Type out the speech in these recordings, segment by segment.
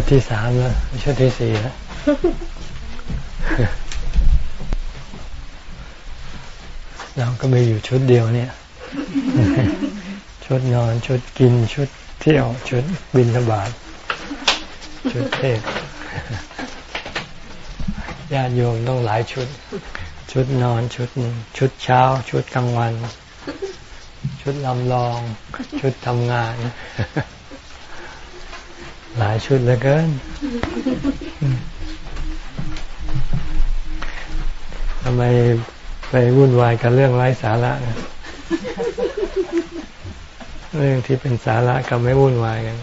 ชุดที่สามแล้ว ชุดที่สี่แล้วเราก็มีอยู่ชุดเดียวเนี่ย ชุดนอนชุดกินชุดเที่ยวชุดบินสบาทชุดเทศญาติโยมต้องหลายชุด ชุดนอนชุดชุดเช้า ชุดกลางวัน ชุดลำลอง ชุดทำงาน หลายชุดเหลือเกินทำไมไปวุ่นวายกับเรื่องไร้สาระนะเรื่องที่เป็นสาระก็ไม่วุ่นวายกัน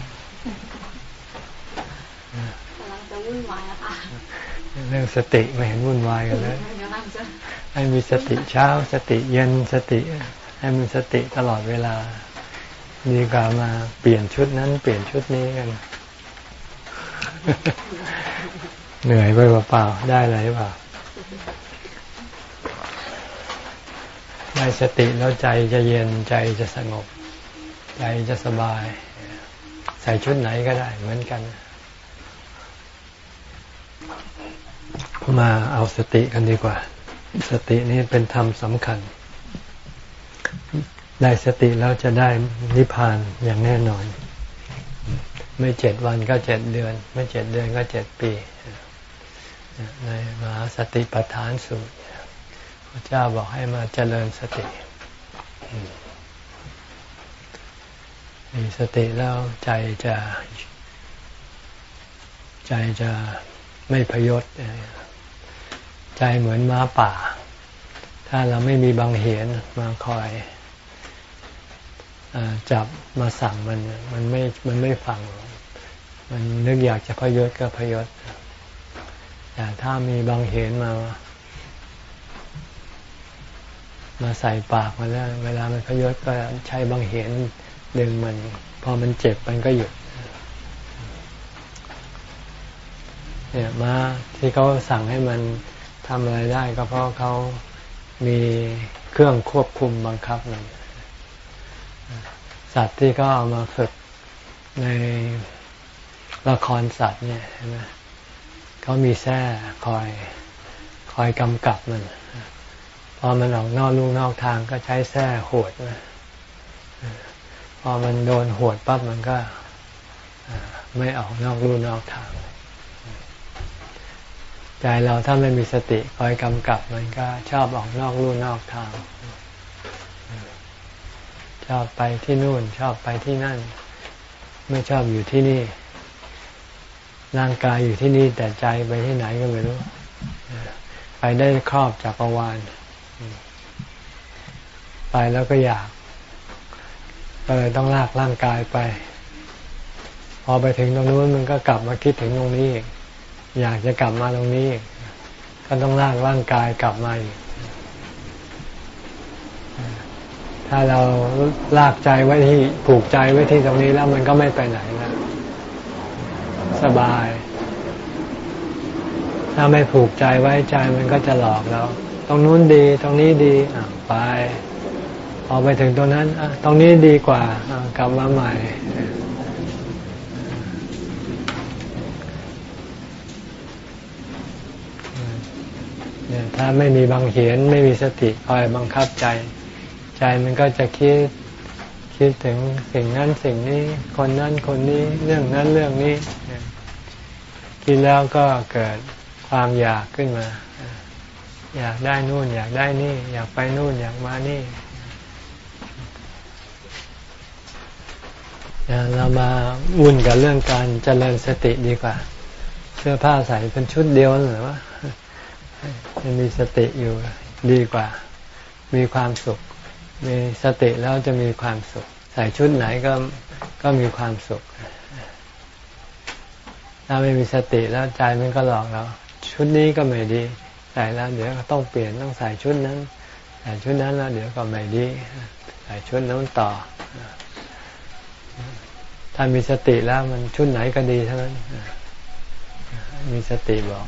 กำลังจะวุ่นวายแล้วค่ะเรื่องสติไม่เห็นวุ่นวายกันเลยให้มีสติเช้า สติเย็นสติ ให้มีสติตลอดเวลา ดีกว่ามาเปลี่ยนชุดนั้น เปลี่ยนชุดนี้กัน เหนื่อยไปเปล่าๆได้อะไรเปล่า ได้สติแล้วใจจะเย็นใจจะสงบ ใจจะสบาย ใส่ชุดไหนก็ได้เหมือนกัน มาเอาสติกันดีกว่า สตินี้เป็นธรรมสำคัญ ได้สติแล้วจะได้นิพพานอย่างแน่นอน ไม่เจ็ดวันก็เจ็ดเดือน ไม่เจ็ดเดือนก็เจ็ดปีในมหาสติปัฏฐานสูตรพระเจ้าบอกให้มาเจริญสติ มีสติแล้วใจจะ ใจจะไม่พยศใจเหมือนม้าป่า ถ้าเราไม่มีบางเหนมาคอย จับมาสั่งมันมันไม่มันไม่ฟัง มันนึกอยากจะพยศก็พยศแต่ถ้ามีบางเหนมา มาใส่ปากมันแล้ว เวลามันพยศก็ใช้บางเห็นดึงมัน พอมันเจ็บมันก็หยุดเนี่ยมาที่เขาสั่งให้มันทำอะไรได้ ก็เพราะเขามีเครื่องควบคุมบังคับมัน สัตว์ที่เขาเอามาฝึกในละครสัตว์เนี่ยใช่ไหมเขามีแส้คอยคอยกำกับมัน พอมันออกนอกลูกนอกทางก็ใช้แส้หวดนะพอมันโดนหวดปั๊บมันก็ไม่ออกนอกลูกนอกทาง ใจเราถ้าไม่มีสติคอยกำกับมันก็ชอบออกนอกลูกนอกทาง ชอบไปที่นู่นชอบไปที่นั่น ไม่ชอบอยู่ที่นี่ ร่างกายอยู่ที่นี่แต่ใจไปที่ไหนก็ไม่รู้ ไปได้ครอบจักรวาลไปแล้วก็อยากก็เลยต้องลากร่างกายไป พอไปถึงตรงนู้นมันก็กลับมาคิดถึงตรงนี้อีกอยากจะกลับมาตรงนี้อีกก็ต้องลากร่างกายกลับมาอีก ถ้าเราลากใจไว้ที่ผูกใจไว้ที่ตรงนี้แล้วมันก็ไม่ไปไหนนะสบาย ถ้าไม่ผูกใจไว้ใจมันก็จะหลอกเรา ตรงนู้นดีตรงนี้ดีอไปพอไปถึงตรงนั้นตรงนี้ดีกว่ากลับมาใหม่ ถ้าไม่มีบางเหียนไม่มีสติคอยบังคับใจ ใจมันก็จะคิดคิดถึงสิ่งนั้นสิ่งนี้ คนนั้นคนนี้เรื่องนั้นเรื่องนี้ คิดแล้วก็เกิดความอยากขึ้นมา อยากได้นู่น อยากได้นี่ อยากไปนู่นอยากมานี่เรามาวุ่นกับเรื่องการเจริญสติดีกว่า เสื้อผ้าใส่เป็นชุดเดียวหรือว่าจะมีสติอยู่ดีกว่า มีความสุข มีสติแล้วจะมีความสุข ใส่ชุดไหนก็ก็มีความสุข ถ้าไม่มีสติแล้วใจมันก็หลอกเรา ชุดนี้ก็ไม่ดี ใส่แล้ว เดี๋ยวก็ต้องเปลี่ยนต้องใส่ชุดนั้นใส่ชุดนั้นแล้วเดี๋ยวก็ไม่ดี ใส่ชุดนั้นต่อ ถ้ามีสติแล้วมันชุดไหนก็ดีเท่านั้น มีสติบอก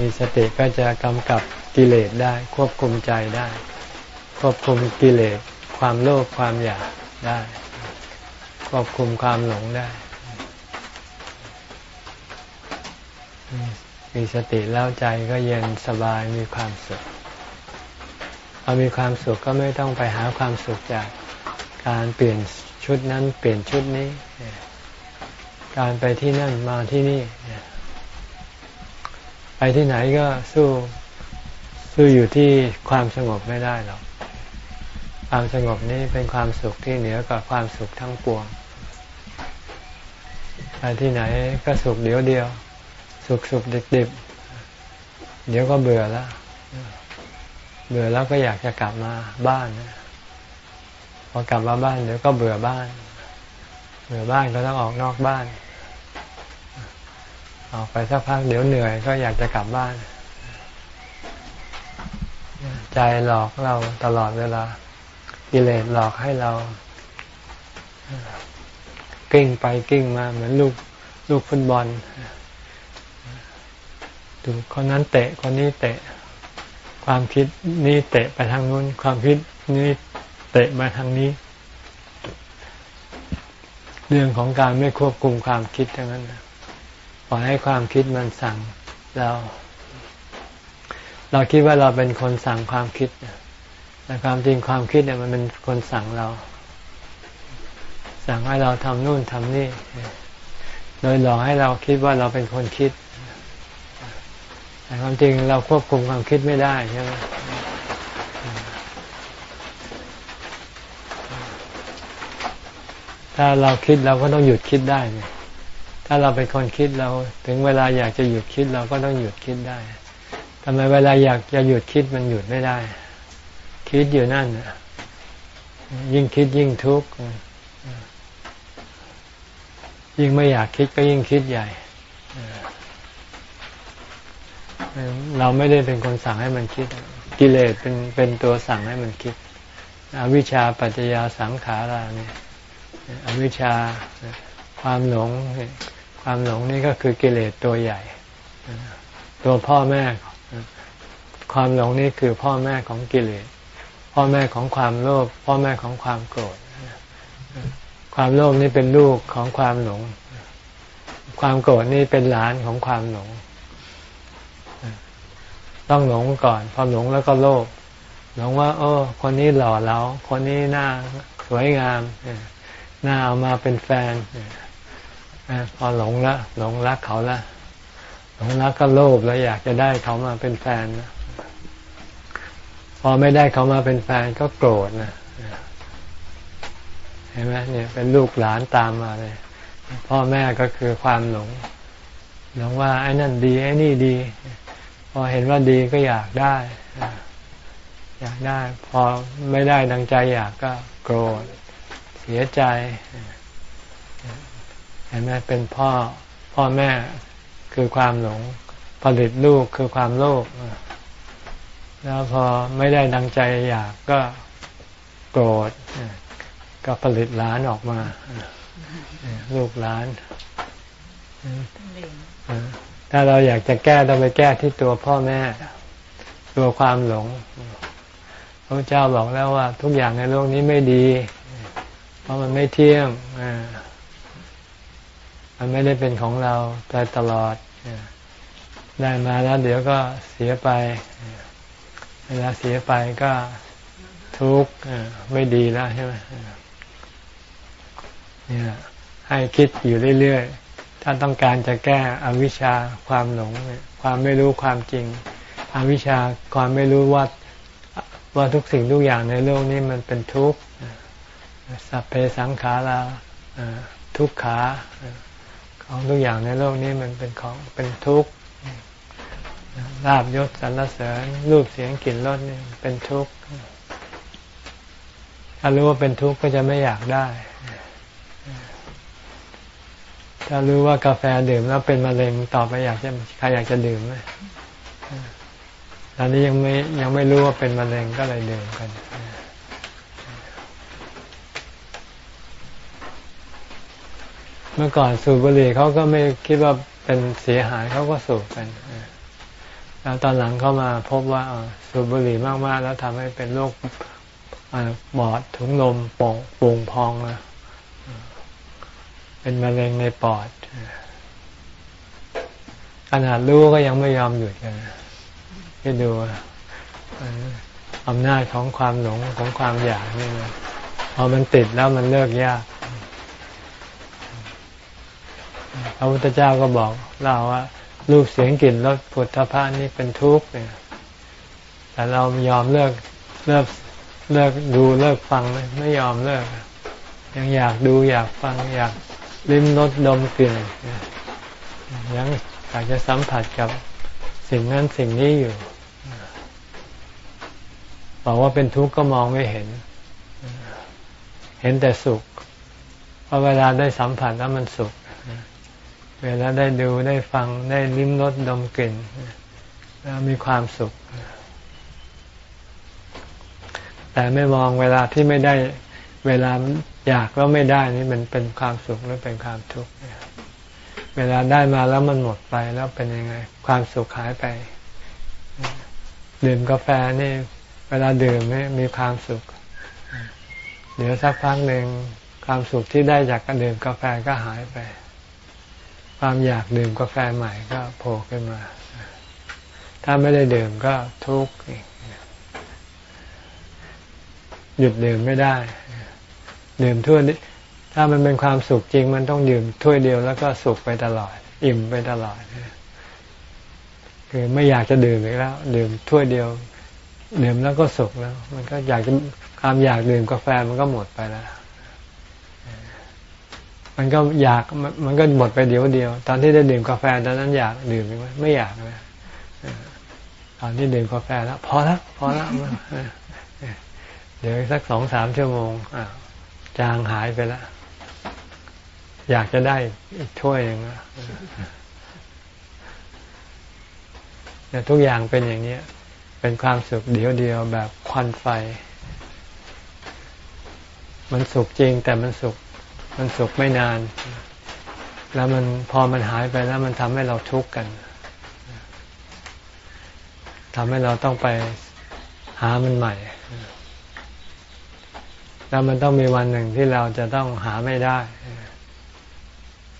มีสติก็จะกำกับกิเลสได้ ควบคุมใจได้ ควบคุมกิเลส ความโลภความอยากได้ ควบคุมความหลงได้ มีสติแล้วใจก็เย็นสบายมีความสุขพอมีความสุขก็ไม่ต้องไปหาความสุขจากการเปลี่ยนชุดนั้นเปลี่ยนชุดนี้ การไปที่นั่นมาที่นี่ ไปที่ไหนก็สู้สู้อยู่ที่ความสงบไม่ได้หรอก ความสงบนี้เป็นความสุขที่เหนือกว่าความสุขทั้งปวง ไปที่ไหนก็สุขเดียวเดียว สุขสุขดิบดิบเดี๋ยวก็เบื่อแล้ว เบื่อแล้วก็อยากจะกลับมาบ้าน พอกลับมาบ้านเดี๋ยวก็เบื่อบ้าน เบื่อบ้านก็ต้องออกนอกบ้าน ออกไปสักพักเดี๋ยวเหนื่อยก็อยากจะกลับบ้าน ใจหลอกเราตลอดเวลา กิเลสหลอกให้เรากิ้งไปกิ้งมาเหมือนลูกลูกฟุตบอลดูคนนั้นเตะคนนี้เตะ ความคิดนี้เตะไปทางนู้น ความคิดนี้เตะมาทางนี้ เรื่องของการไม่ควบคุมความคิดทั้งนั้น ปล่อยให้ความคิดมันสั่งเรา เราคิดว่าเราเป็นคนสั่งความคิดแต่ความจริงความคิดเนี่ยมันเป็นคนสั่งเรา สั่งให้เราทำนู่นทำนี่ โดยหลอกให้เราคิดว่าเราเป็นคนคิด แต่ความจริงเราควบคุมความคิดไม่ได้ใช่ไหมถ้าเราคิดเราก็ต้องหยุดคิดได้เนี่ย ถ้าเราเป็นคนคิดเรา ถึงเวลาอยากจะหยุดคิดเราก็ต้องหยุดคิดได้ทำไมเวลาอยากจะหยุดคิดมันหยุดไม่ได้ คิดอยู่นั่นยิ่งคิดยิ่งทุกข์ยิ่งไม่อยากคิดก็ยิ่งคิดใหญ่เราไม่ได้เป็นคนสั่งให้มันคิด กิเลสเป็นเป็นตัวสั่งให้มันคิดอวิชชาปัจจยาสังขาราเนี่ยอวิชชาความหลง ความหลงนี่ก็คือกิเลสตัวใหญ่ ตัวพ่อแม่ ความหลงนี่คือพ่อแม่ของกิเลส พ่อแม่ของความโลภ พ่อแม่ของความโกรธ ความโลภนี่เป็นลูกของความหลง ความโกรธนี่เป็นหลานของความหลง ต้องหลงก่อน พอหลงแล้วก็โลภ หลงว่า โอ้ คนนี้หล่อเรา คนนี้หน้าสวยงาม หน่าเอามาเป็นแฟน พอหลงละหลงรักเขาละหลงรักก็โลภแล้วอยากจะได้เขามาเป็นแฟนพอไม่ได้เขามาเป็นแฟนก็โกรธนะเห็นไหมเนี่ยเป็นลูกหลานตามมาเลย พ่อแม่ก็คือความหลงหลงว่าไอ้นั่นดีไอ้นี่ดี พอเห็นว่าดีก็อยากได้ อยากได้ พอไม่ได้ดังใจอยากก็โกรธเสียใจ เห็นไหมเป็นพ่อพ่อแม่คือความหลง ผลิตลูกคือความโลภแล้วพอไม่ได้ดังใจอยากก็โกรธก็ผลิตหลานออกมา ลูกหลาน ถ้าเราอยากจะแก้ต้องไปแก้ที่ตัวพ่อแม่ ตัวความหลงพระเจ้าบอกแล้วว่า ทุกอย่างในโลกนี้ไม่ดี เพราะมันไม่เที่ยง มันไม่ได้เป็นของเราไปตลอด ได้มาแล้วเดี๋ยวก็เสียไป เวลาเสียไปก็ทุกข์ไม่ดีแล้วใช่ไหมเนี่ยให้คิดอยู่เรื่อยๆ ถ้าต้องการจะแก้อวิชชาความหลง ความไม่รู้ความจริง อวิชชาความไม่รู้ว่าว่าทุกสิ่งทุกอย่างในโลกนี้มันเป็นทุกข์ สัพเพสังขาราทุกขา ของทุกอย่างในโลกนี้มันเป็นของเป็นทุกข์ลาบยศสรรเสริญรูปเสียงกลิ่นรสนี่เป็นทุกข์ถ้ารู้ว่าเป็นทุกข์ก็จะไม่อยากได้ ถ้ารู้ว่ากาแฟดื่มแล้วเป็นมะเร็งต่อไปอยากจะใครอยากจะดื่มไหมตอนนี้ยังไม่ยังไม่รู้ว่าเป็นมะเร็งก็เลยดื่มกัน มื่อก่อนสูบบุหรี่เขาก็ไม่คิดว่าเป็นเสียหายเขาก็สูบกันแล้วตอนหลังเข้ามาพบว่าสูบบุหรี่มากๆ แล้วทำให้เป็นโรคบอดถุงลมโป่งป่งพองนะเป็นมะเร็งในปอดขนาดรู้ก็ยังไม่ยอมหยุดกันที่ดูอำนาจของความหลงของความอยากนี่นะพอมันติดแล้วมันเลิกยาก พระพุทธเจ้าก็บอกเราว่ารูปเสียงกลิ่นรสผลทพะนี่เป็นทุกข์เนี่ย แต่เรายอมเลิกเลิกเลิกดูเลิกฟังไม่ยอมเลิก ยังอยากดูอยากฟังอยากลิ้มรสดมกลิ่นยังอยากจะสัมผัสกับสิ่งนั้นสิ่งนี้อยู่บอกว่าเป็นทุกข์ก็มองไม่เห็น เห็นแต่สุขเพราะเวลาได้สัมผัสแล้วมันสุข เวลาได้ดูได้ฟังได้ลิ้มรสดมกลิ่นแล้วมีความสุข แต่ไม่มองเวลาที่ไม่ได้เวลาอยากแล้วไม่ได้นี่มันเป็นความสุขหรือเป็นความทุกข์เวลาได้มาแล้วมันหมดไปแล้วเป็นยังไง ความสุขหายไป ดื่มกาแฟนี่ เวลาดื่มนี่มีความสุข เดี๋ยวสักพักหนึ่งความสุขที่ได้จากการดื่มกาแฟก็หายไป ความอยากดื่มกาแฟใหม่ก็โผล่ขึ้นมา ถ้าไม่ได้ดื่มก็ทุกข์หยุดดื่มไม่ได้ ดื่มถ้วยถ้ามันเป็นความสุขจริง มันต้องดื่มถ้วยเดียวแล้วก็สุขไปตลอด อิ่มไปตลอดคือไม่อยากจะดื่มอีกแล้ว ดื่มถ้วยเดียว ดื่มแล้วก็สุขแล้ว มันก็อยากจะความอยากดื่มกาแฟมันก็หมดไปแล้ว มันก็อยากมันก็หมดไปเดียวเดียว ตอนที่ได้ดื่มกาแฟตอนนั้นอยากดื่มไหมไม่อยากเลยตอนที่ดื่มกาแฟแล้ว พอแล้วพอแล้วเดี๋ยวสักสองสามชั่วโมงจางหายไปแล้วอยากจะได้อีกถ้วยหนึ่งนี่ยทุกอย่างเป็นอย่างนี้เป็นความสุขเดียวเดียวแบบควันไฟ มันสุขจริงแต่มันสุข มันสุขไม่นาน แล้วมันพอมันหายไปแล้วมันทำให้เราทุกข์กันทำให้เราต้องไปหามันใหม่ แล้วมันต้องมีวันหนึ่งที่เราจะต้องหาไม่ได้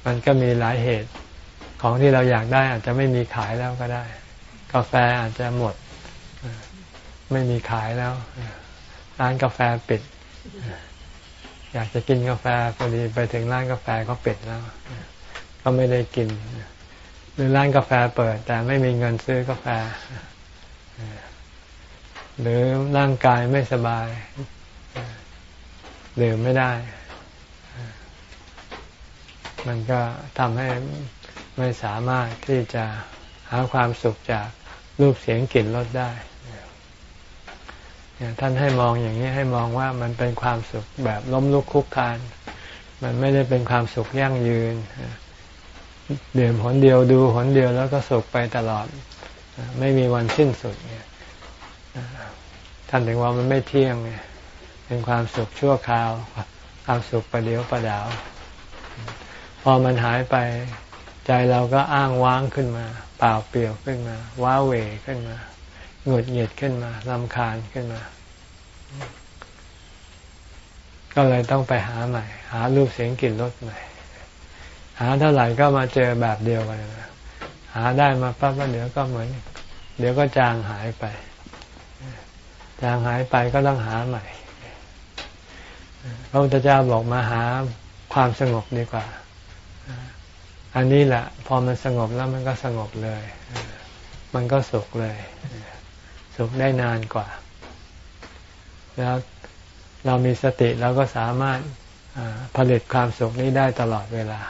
มันก็มีหลายเหตุ ของที่เราอยากได้อาจจะไม่มีขายแล้วก็ได้ กาแฟอาจจะหมด ไม่มีขายแล้ว ร้านกาแฟปิด อยากจะกินกาแฟพอดีไปถึงร้านกาแฟก็ปิดแล้ว ก็ไม่ได้กิน หรือร้านกาแฟเปิด แต่ไม่มีเงินซื้อกาแฟ หรือร่างกายไม่สบายดื่มไม่ได้ มันก็ทำให้ไม่สามารถที่จะหาความสุขจากรูปเสียงกลิ่นรสได้ ท่านให้มองอย่างนี้ให้มองว่ามันเป็นความสุขแบบล้มลุกคุกคาน มันไม่ได้เป็นความสุขยั่งยืนเดื่มหนเดียวดูหนเดียวแล้วก็สุขไปตลอด ไม่มีวันสิ้นสุดเนี่ยท่านถึงว่ามันไม่เที่ยงเนี่ยเป็นความสุขชั่วคราว ความสุขประเดียวประดาว พอมันหายไปใจเราก็อ้างว้างขึ้นมา เปล่าเปลี่ยวขึ้นมา ว้าเหวขึ้นมา หงุดหงิดขึ้นมาลำคาญขึ้นมา ก็เลยต้องไปหาใหม่ หารูปเสียงกลิ่นรสใหม่ หาเท่าไหร่ก็มาเจอแบบเดียวกันหาได้มาปั๊บแล้วเดี๋ยวก็เหมือน เดี๋ยวก็จางหายไป จางหายไปก็ต้องหาใหม่พระพุทธเจ้าบอกมาหาความสงบดีกว่า อันนี้แหละ พอมันสงบแล้วมันก็สงบเลย มันก็สุขเลย สุขได้นานกว่า แล้วเรามีสติเราก็สามารถผลิตความสุขนี้ได้ตลอดเวลา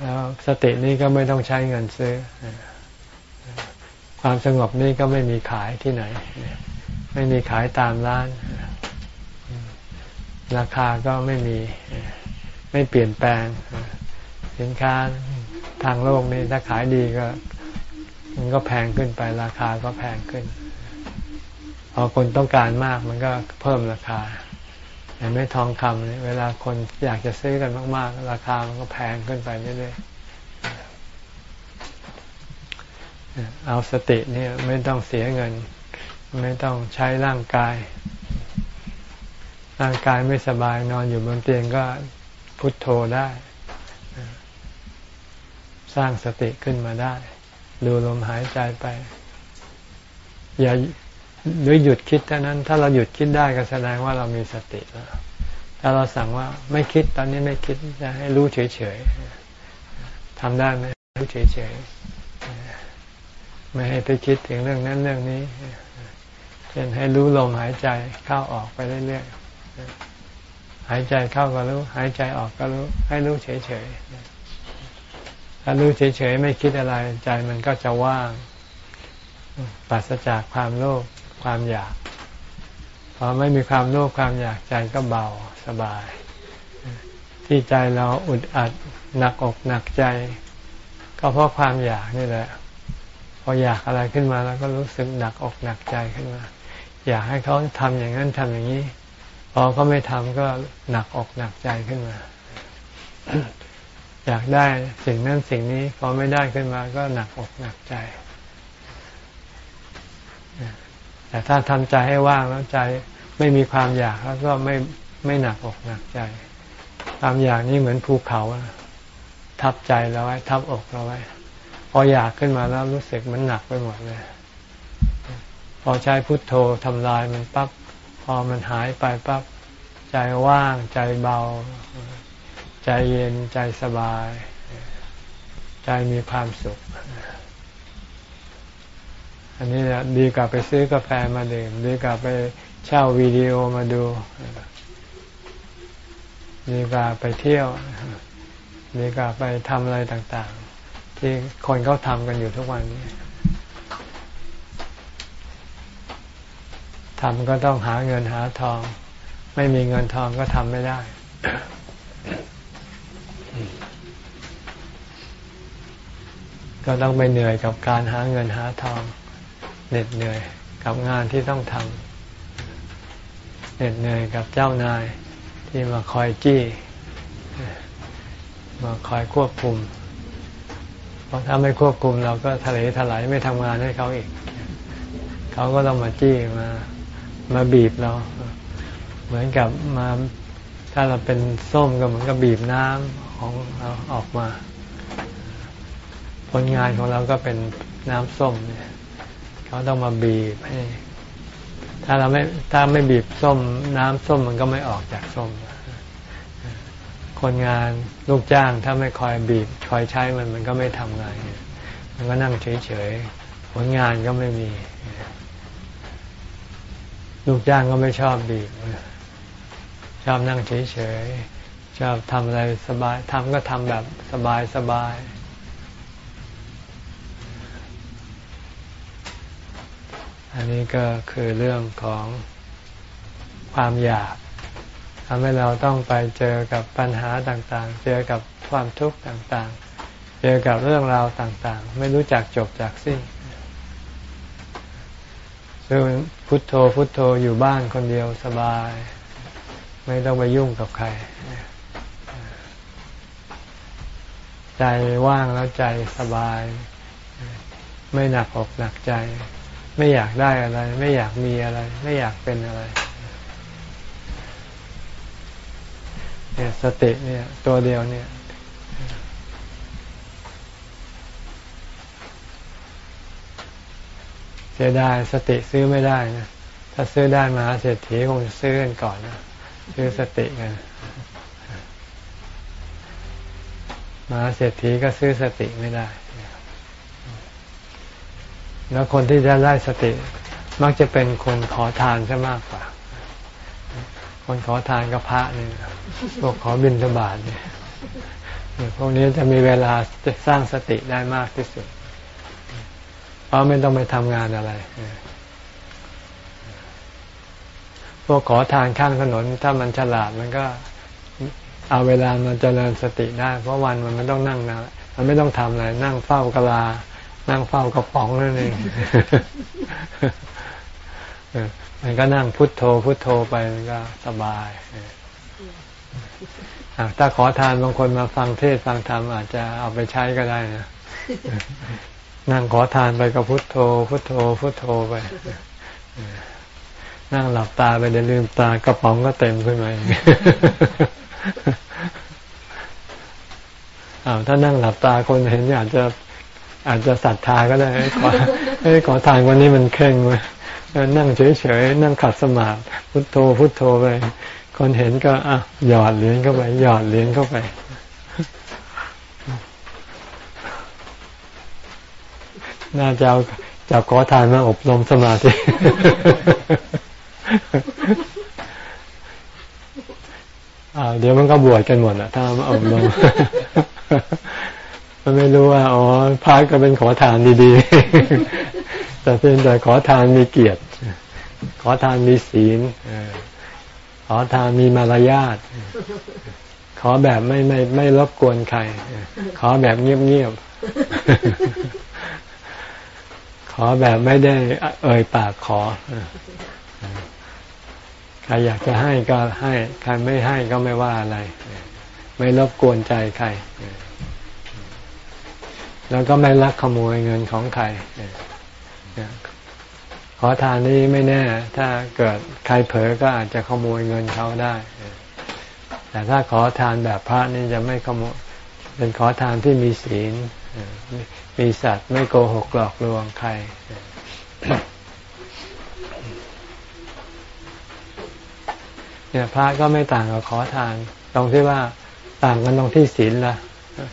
แล้วสตินี้ก็ไม่ต้องใช้เงินซื้อ ความสงบนี้ก็ไม่มีขายที่ไหน ไม่มีขายตามร้าน ราคาก็ไม่มีไม่เปลี่ยนแปลง สินค้าทางโลกนี้ถ้าขายดีก็ มันก็แพงขึ้นไปราคาก็แพงขึ้น พอคนต้องการมากมันก็เพิ่มราคาอย่ไม่ทองคำเนี่ยเวลาคนอยากจะซื้อกันมาก ๆ ราคามันก็แพงขึ้นไปเรื่อยๆเอาสติเนี่ยไม่ต้องเสียเงิน ไม่ต้องใช้ร่างกาย ร่างกายไม่สบายนอนอยู่บนเตียงก็พุทโธได้ สร้างสติขึ้นมาได้ ดูลมหายใจไป อย่าหรือหยุดคิดเท่านั้น ถ้าเราหยุดคิดได้ก็แสดงว่าเรามีสติแล้วถ้าเราสั่งว่าไม่คิดตอนนี้ไม่คิดจะให้รู้เฉยๆทำได้ไหมรู้เฉยๆไม่ให้ไปคิดถึงเรื่องนั้นเรื่องนี้เช่นให้รู้ลมหายใจเข้าออกไปเรื่อยๆหายใจเข้าก็รู้ หายใจออกก็รู้ ให้รู้เฉยๆ ถ้ารู้เฉยๆไม่คิดอะไร ใจมันก็จะว่างปราศจากความโลภความอยากพอไม่มีความโลภความอยากใจก็เบาสบาย ที่ใจเราอุดอัดหนักอกหนักใจ ก็เพราะความอยากนี่แหละ พออยากอะไรขึ้นมาแล้วก็รู้สึกหนักอกหนักใจขึ้นมา อยากให้เขาทำอย่างนั้นทำอย่างนี้ พอเขาไม่ทำก็หนักอกหนักใจขึ้นมา อยากได้สิ่งนั้นสิ่งนี้พอไม่ได้ขึ้นมาก็หนักอกหนักใจ แต่ถ้าทำใจให้ว่างแล้วใจไม่มีความอยากแล้วก็ไม่ไม่หนักอกหนักใจ ความอยากนี่เหมือนภูเขาทับใจเราไว้ ทับอกเราไว้ พออยากขึ้นมาแล้วรู้สึกมันหนักไปหมดเลย พอใช้พุทโธทำลายมันปั๊บพอมันหายไปปั๊บใจว่างใจเบา ใจเย็นใจสบาย ใจมีความสุข อันนี้ดีกว่าไปซื้อกาแฟมาดื่ม ดีกว่าไปเช่าวิดีโอมาดู ดีกว่าไปเที่ยว ดีกว่าไปทำอะไรต่างๆ ที่คนเขาทำกันอยู่ทุกวันนี้ทำก็ต้องหาเงินหาทอง ไม่มีเงินทองก็ทำไม่ได้ ก็ต้องไปเหนื่อยกับการหาเงินหาทองเหน็ดเหนื่อยกับงานที่ต้องทำเหน็ดเหนื่อยกับเจ้านายที่มาคอยจี้ มาคอยควบคุม เพราะถ้าไม่ควบคุมเราก็ทะเลถลายไม่ทำงานให้เขาอีก เขาก็ต้องมาจี้มามาบีบเรา เหมือนกับมาถ้าเราเป็นส้มก็เหมือนกับบีบน้ำของเราออกมา ลงานของเราก็เป็นน้ำส้มเนี่ยเขาต้องมาบีบให้ ถ้าเราไม่ถ้าไม่บีบส้ม น้ำส้มมันก็ไม่ออกจากส้ม คนงานลูกจ้างถ้าไม่คอยบีบคอยใช้มันมันก็ไม่ทำงานมันก็นั่งเฉยๆผลงานก็ไม่มี ลูกจ้างก็ไม่ชอบบีบชอบนั่งเฉยๆชอบทำอะไรสบายทำก็ทำแบบสบายสบาย อันนี้ก็คือเรื่องของความอยากทำให้เราต้องไปเจอกับปัญหาต่างๆ เจอกับความทุกข์ต่างๆ เจอกับเรื่องราวต่างๆ ไม่รู้จักจบจากสิ้นซึ่งพุทโธพุทโธอยู่บ้านคนเดียวสบาย ไม่ต้องไปยุ่งกับใคร ใจว่างแล้วใจสบาย ไม่หนักอกหนักใจ ไม่อยากได้อะไร ไม่อยากมีอะไร ไม่อยากเป็นอะไรเนี่ยสติเนี่ย ตัวเดียวเนี่ย เสียดายสติซื้อไม่ได้นะถ้าซื้อได้มาเศรษฐีคงซื้อกันก่อนนะซื้อสติกันมาเศรษฐีก็ซื้อสติไม่ได้ แล้วคนที่จะได้สติ มักจะเป็นคนขอทานซะมากกว่า คนขอทานกับพระเนี่ยพวกขอบิณฑบาตเนี่ยพวกนี้จะมีเวลาจะสร้างสติได้มากที่สุด เพราะไม่ต้องไปทำงานอะไร พวกขอทานข้างถนน ถ้ามันฉลาดมันก็เอาเวลามาเจริญสติได้ เพราะวันมันไม่ต้องนั่งนะมันไม่ต้องทำอะไร นั่งเฝ้ากะลา นั่งเฝ้ากระป๋องนั่นเองมันก็นั่งพุทโธ พุทโธไปมันก็สบายถ้าขอทานบางคนมาฟังเทศฟังธรรมอาจจะเอาไปใช้ก็ได้นะนั่งขอทานไปกับพุทโธ พุทโธ พุทโธไปนั่งหลับตาไปเดี๋ยวลืมตากระป๋องก็เต็มขึ้นมาอ้าวถ้านั่งหลับตาคนเห็นอาจจะ อาจจะศรัทธาก็ได้ขอขอทานวันนี้มันเคร่งไว้นั่งเฉยๆนั่งขัดสมาธิพุทโธพุทโธไปคนเห็นก็อะหยอดเหรียญเข้าไปหยอดเหรียญเข้าไปน่าจะเอาจากขอทานมาอบรมสมาธิเดี๋ยวมันก็บวชกันหมดอะถ้ามาอบรม มันไม่รู้ว่าอ๋อพระก็เป็นขอทานดีๆแต่เพียงแต่ขอทานมีเกียรติ ขอทานมีศีลขอทานมีมารยาทขอแบบไม่ไม่ไม่รบกวนใคร ขอแบบเงียบๆ ขอแบบไม่ได้เอ่ยปากขอใครอยากจะให้ก็ให้ ใครไม่ให้ก็ไม่ว่าอะไร ไม่รบกวนใจใคร แล้วก็ไม่ลักขโมยเงินของใครขอทานนี้ไม่แน่ ถ้าเกิดใครเผลอก็อาจจะขโมยเงินเขาได้ แต่ถ้าขอทานแบบพระนี่จะไม่ขโมย เป็นขอทานที่มีศีล มีสัตว์ไม่โกหกหลอกลวงใคร เนี่ยพระก็ไม่ต่างกับขอทาน ตรงที่ว่าต่างกันตรงที่ศีลละ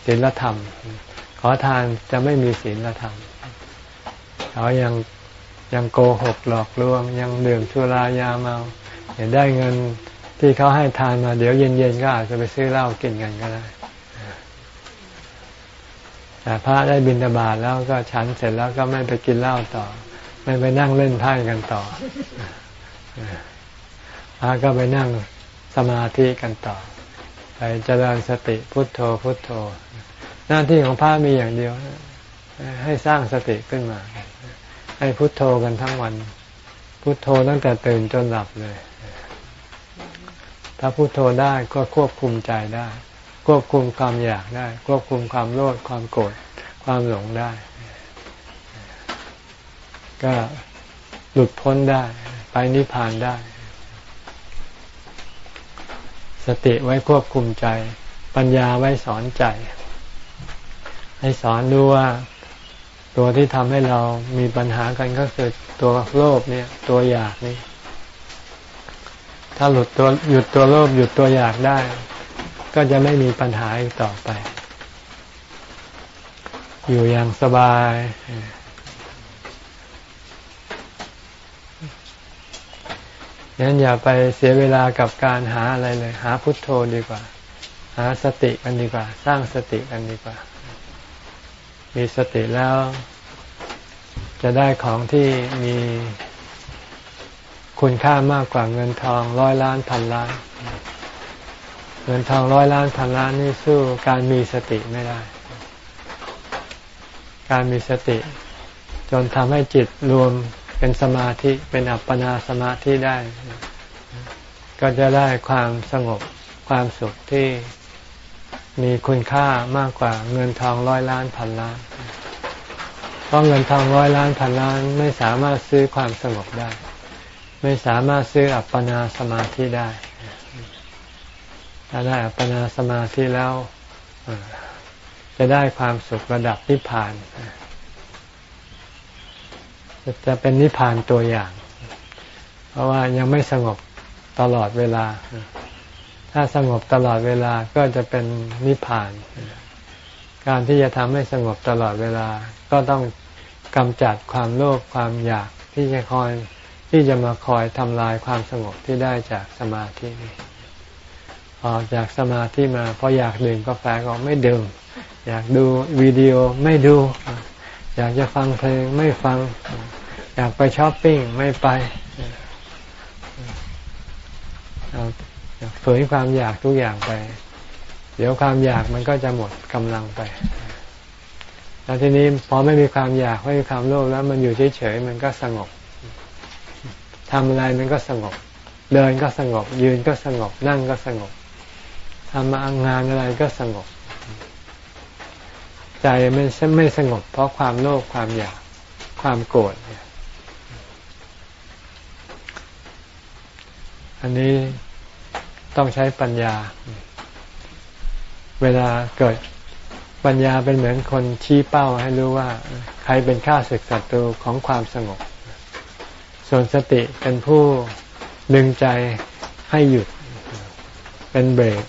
ศีลธรรม อทานจะไม่มีศีลธรรมเขายังยังโกหกหลอกลวง ยังดื่มชุรายาเมาเห็นได้เงินที่เขาให้ทานมา เดี๋ยวเย็นๆก็อาจจะไปซื้อเหล้ากินกันก็ได้แต่พระได้บิณฑบาตแล้วก็ฉันเสร็จแล้วก็ไม่ไปกินเหล้าต่อ ไม่ไปนั่งเล่นไพ่กันต่อพระก็ไปนั่งสมาธิกันต่อ ไปเจริญสติพุทโธพุทโธ หน้าที่ของพระมีอย่างเดียว ให้สร้างสติขึ้นมาให้พุโทโธกันทั้งวัน พุโทโธตั้งแต่ตื่นจนหลับเลย ถ้าพุโทโธได้ก็ควบคุมใจได้ ควบคุมความอยากได้ ควบคุมความโลภความโกรธความหลงได้ ก็หลุดพ้นได้ ไปนิพพานได้ สติไว้ควบคุมใจ ปัญญาไว้สอนใจ ให้สอนดูว่าตัวที่ทำให้เรามีปัญหากันก็คือตัวโลภเนี่ย ตัวอยากนี่ ถ้าหลุดตัวหยุดตัวโลภหยุดตัวอยากได้ ก็จะไม่มีปัญหาอีกต่อไป อยู่อย่างสบาย งั้นอย่าไปเสียเวลากับการหาอะไรเลย หาพุทโธดีกว่า หาสติกันดีกว่า สร้างสติกันดีกว่า มีสติแล้ว จะได้ของที่มีคุณค่ามากกว่าเงินทองร้อยล้านพันล้าน เงินทองร้อยล้านพันล้านนี่สู้การมีสติไม่ได้ การมีสติ จนทำให้จิตรวมเป็นสมาธิเป็นอัปปนาสมาธิได้ ก็จะได้ความสงบความสุขที่ มีคุณค่ามากกว่าเงินทองร้อยล้านพันล้าน เพราะเงินทองร้อยล้านพันล้านไม่สามารถซื้อความสงบได้ ไม่สามารถซื้ออัปปนาสมาธิได้ ถ้าได้อัปปนาสมาธิแล้วจะได้ความสุขระดับนิพพาน จะเป็นนิพพานตัวอย่าง เพราะว่ายังไม่สงบตลอดเวลา ถ้าสงบตลอดเวลาก็จะเป็นนิพพาน การที่จะทำให้สงบตลอดเวลา ก็ต้องกำจัดความโลภความอยากที่จะคอยที่จะมาคอยทำลายความสงบที่ได้จากสมาธินี้ออกจากสมาธิมาพออยากดื่มกาแฟก็ไม่ดื่ม อยากดูวิดีโอไม่ดู อยากจะฟังเพลงไม่ฟัง อยากไปช้อปปิ้งไม่ไป ฝืนความอยากทุกอย่างไป เดี๋ยวความอยากมันก็จะหมดกำลังไป แล้วทีนี้พอไม่มีความอยากไม่มีความโลภแล้วมันอยู่เฉยๆมันก็สงบทำอะไรมันก็สงบ เดินก็สงบ ยืนก็สงบ นั่งก็สงบทำงานอะไรก็สงบ ใจไม่ไม่สงบ เพราะความโลภความอยากความโกรธอันนี้ ต้องใช้ปัญญา เวลาเกิดปัญญาเป็นเหมือนคนชี้เป้าให้รู้ว่า ใครเป็นข้าศึกศัตรูของความสงบ ส่วนสติเป็นผู้ดึงใจให้หยุด เป็นเบรก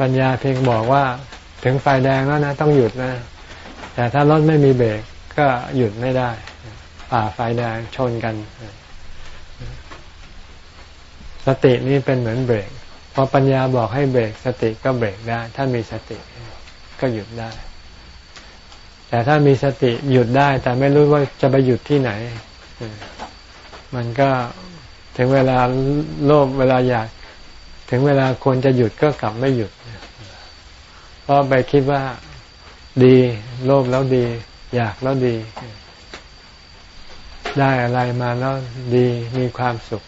ปัญญาเพียงบอกว่าถึงไฟแดงแล้วนะ ต้องหยุดนะ แต่ถ้ารถไม่มีเบรกก็หยุดไม่ได้ฝ่าไฟแดงชนกัน สตินี่เป็นเหมือนเบรกพอปัญญาบอกให้เบรกสติก็เบรกได้ ถ้ามีสติก็หยุดได้ แต่ถ้ามีสติหยุดได้ แต่ไม่รู้ว่าจะไปหยุดที่ไหน มันก็ถึงเวลาโลภเวลาอยาก ถึงเวลาควรจะหยุดก็กลับไม่หยุดเพราะไปคิดว่าดีโลภแล้วดี อยากแล้วดี ได้อะไรมาแล้วดีมีความสุข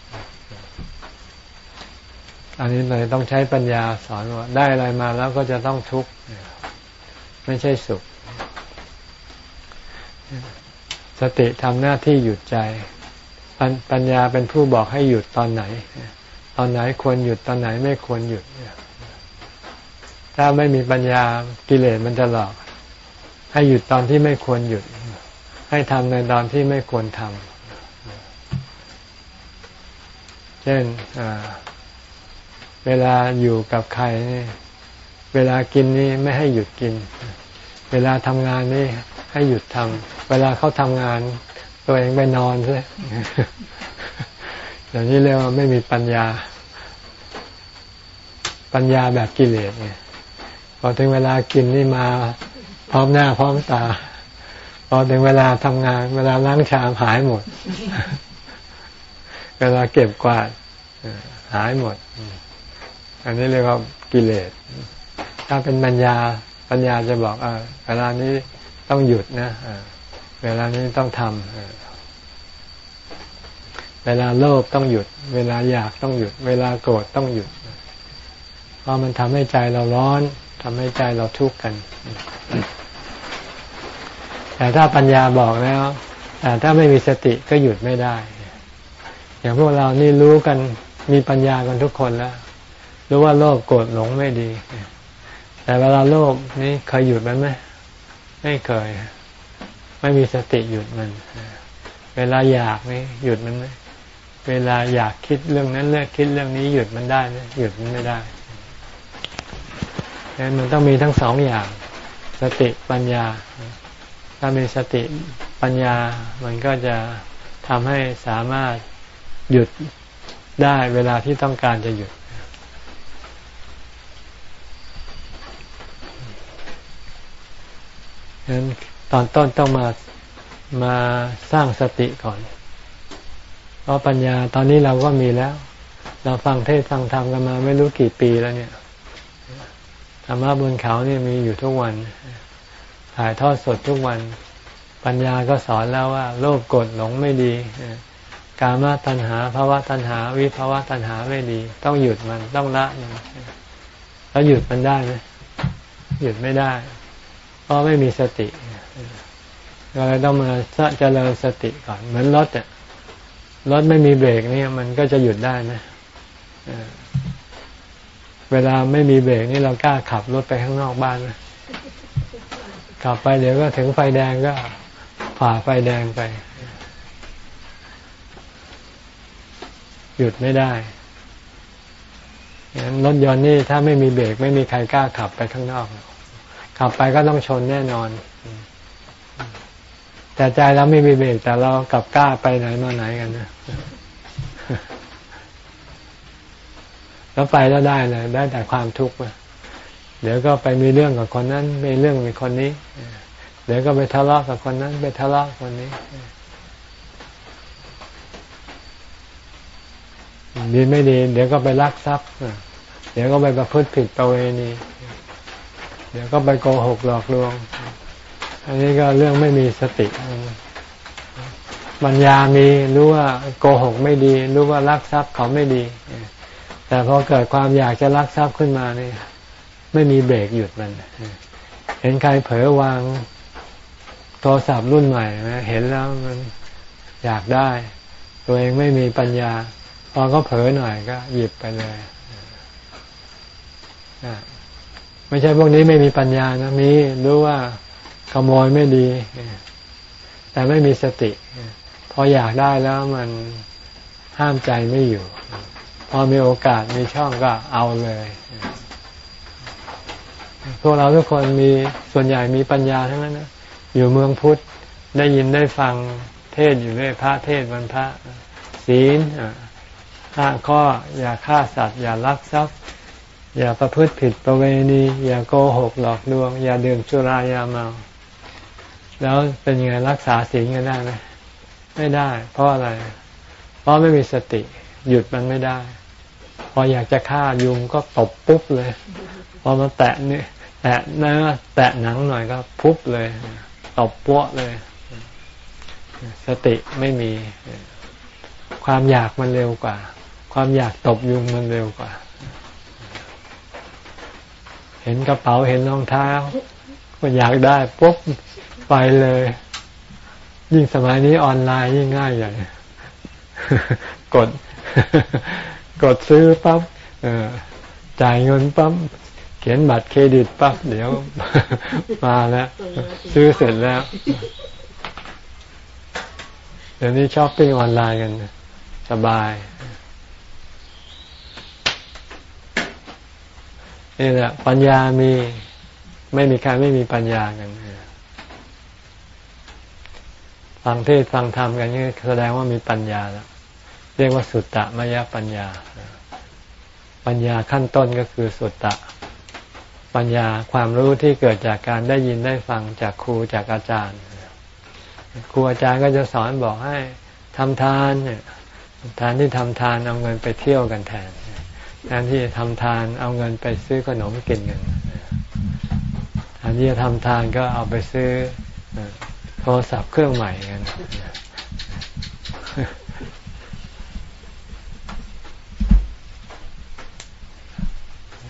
อันนี้เลยต้องใช้ปัญญาสอนว่าได้อะไรมาแล้วก็จะต้องทุกข์ไม่ใช่สุข สติทำหน้าที่หยุดใจปปัญญาเป็นผู้บอกให้หยุดตอนไหน ตอนไหนควรหยุดตอนไหนไม่ควรหยุด ถ้าไม่มีปัญญากิเลสมันจะหลอก ให้หยุดตอนที่ไม่ควรหยุด ให้ทำในตอนที่ไม่ควรทำเช่น เวลาอยู่กับใครนี่เวลากินนี่ไม่ให้หยุดกิน เวลาทำงานนี่ให้หยุดทำเวลาเขาทำงาน ตัวเองไปนอนใช่อย่างนี้เรียกว่าไม่มีปัญญา ปัญญาแบบกิเลสไงพอถึงเวลากินนี่มาพร้อมหน้าพร้อมตา พอถึงเวลาทำงาน เวลาล้างชามหายหมด เวลาเก็บกวาดหายหมด อันนี้เรียกว่ากิเลส ถ้าเป็นปัญญาปัญญาจะบอกเออเวลานี้ต้องหยุดนะเวลานี้ต้องทำเวลาโลภต้องหยุด เวลาอยากต้องหยุด เวลาโกรธต้องหยุด เพราะมันทำให้ใจเราร้อนทำให้ใจเราทุกข์กัน แต่ถ้าปัญญาบอกแล้ว แต่ถ้าไม่มีสติก็หยุดไม่ได้ อย่างพวกเรานี่รู้กันมีปัญญากันทุกคนแล้ว รู้ว่าโลภโกรธหลงไม่ดี แต่เวลาโลภนี่เคยหยุดมันไหมไม่เคย ไม่มีสติหยุดมัน เวลาอยากนี่หยุดมันไหมเวลาอยากคิดเรื่องนั้นเรื่องคิดเรื่องนี้หยุดมันได้ไหมหยุดมันไม่ได้ดังนั้นมันต้องมีทั้งสองอย่าง สติปัญญา ถ้ามีสติปัญญา มันก็จะทำให้สามารถหยุดได้เวลาที่ต้องการจะหยุด ฉะนั้นตอนต้นต้องมามาสร้างสติก่อน เพราะปัญญาตอนนี้เราก็มีแล้ว เราฟังเทศฟังธรรมกันมาไม่รู้กี่ปีแล้วเนี่ยธรรมะบนเขาเนี่ยมีอยู่ทุกวันถ่ายทอดสดทุกวัน ปัญญาก็สอนแล้วว่า โลภกดหลงไม่ดีกามาตัณหาภาวะตัณหา วิภาวะตัณหาไม่ดี ต้องหยุดมันต้องละมันแล้วหยุดมันได้ไหมหยุดไม่ได้ เพราะไม่มีสติเราเลยต้องมาเจริญสติก่อน เหมือนรถเนี่ยรถไม่มีเบรกนี่มันก็จะหยุดได้นะเวลาไม่มีเบรกนี่เรากล้าขับรถไปข้างนอกบ้านไหมขับไปเดี๋ยวก็ถึงไฟแดงก็ฝ่าไฟแดงไป หยุดไม่ได้งั้นรถยนต์นี่ถ้าไม่มีเบรกไม่มีใครกล้าขับไปข้างนอก ขับไปก็ต้องชนแน่นอน แต่ใจเราไม่มีเบรกแต่เรากลับกล้าไปไหนมาไหนกันนะแล้วไปแล้วได้เลยได้แต่ความทุกข์เดี๋ยวก็ไปมีเรื่องกับคนนั้นมีเรื่องกับคนนี้ เดี๋ยวก็ไปทะเลาะกับคนนั้น ไปทะเลาะคนนี้ดีไม่ดี เดี๋ยวก็ไปลักทรัพย์เดี๋ยวก็ไปประพฤติผิดประเวณี เดี๋ยวก็ไปโกหกหลอกลวง อันนี้ก็เรื่องไม่มีสติปัญญามีรู้ว่าโกหกไม่ดีรู้ว่ารักทรัพย์เขาไม่ดี แต่พอเกิดความอยากจะรักทรัพย์ขึ้นมานี่ไม่มีเบรกหยุดมัน เห็นใครเผลอวางโทรศัพท์รุ่นใหม่เห็นแล้วมันอยากได้ ตัวเองไม่มีปัญญา พอก็เผลอหน่อยก็หยิบไปเลย ไม่ใช่พวกนี้ไม่มีปัญญานะมีรู้ว่าขโมยไม่ดี แต่ไม่มีสติ พออยากได้แล้วมันห้ามใจไม่อยู่ พอมีโอกาสมีช่องก็เอาเลย พวกเราทุกคนมีส่วนใหญ่มีปัญญาทั้งนั้นนะอยู่เมืองพุทธได้ยินได้ฟังเทศอยู่ด้วยพระเทศวันพระศีลห้าข้ออย่าฆ่าสัตว์ อย่าลักทรัพย์ อย่าประพฤติผิดประเวณี อย่าโกหกหลอกลวง อย่าดื่มสุรายาเมา แล้วเป็นยังไงรักษาศีลกันได้ไหมไม่ได้ เพราะอะไร เพราะไม่มีสติ หยุดมันไม่ได้ พออยากจะฆ่ายุงก็ตบปุ๊บเลยพอมาแตะนี่แตะเนื้อแตะหนังหน่อยก็พุบเลยตบปั้วเลย สติไม่มี ความอยากมันเร็วกว่า ความอยากตบยุงมันเร็วกว่า เห็นกระเป๋าเห็นรองเท้า ก็อยากได้ปุ๊บไปเลย ยิ่งสมัยนี้ออนไลน์ยิ่งง่ายใหญ่กด กดซื้อปั๊บจ่ายเงินปั๊บเขียนบัตรเครดิตปั๊บเดี๋ยวมาแล้ว ซื้อเสร็จแล้ว เดี๋ยวนี้ช้อปปิ้งออนไลน์กัน สบาย นี่แหละปัญญามีไม่มีใครไม่มีปัญญากันฟังเทศฟังธรรมกันนี่แสดงว่ามีปัญญาแล้วเรียกว่าสุตตะมยปัญญา ปัญญาขั้นต้นก็คือสุตตะ ปัญญาความรู้ที่เกิดจากการได้ยินได้ฟังจากครูจากอาจารย์ ครูอาจารย์ก็จะสอนบอกให้ทำทานเนี่ยทานที่ทำทานเอาเงินไปเที่ยวกันแทน แทนที่จะทำทานเอาเงินไปซื้อขนมกินกันแทนที่จะทำทานก็เอาไปซื้อโทรศัพท์เครื่องใหม่กัน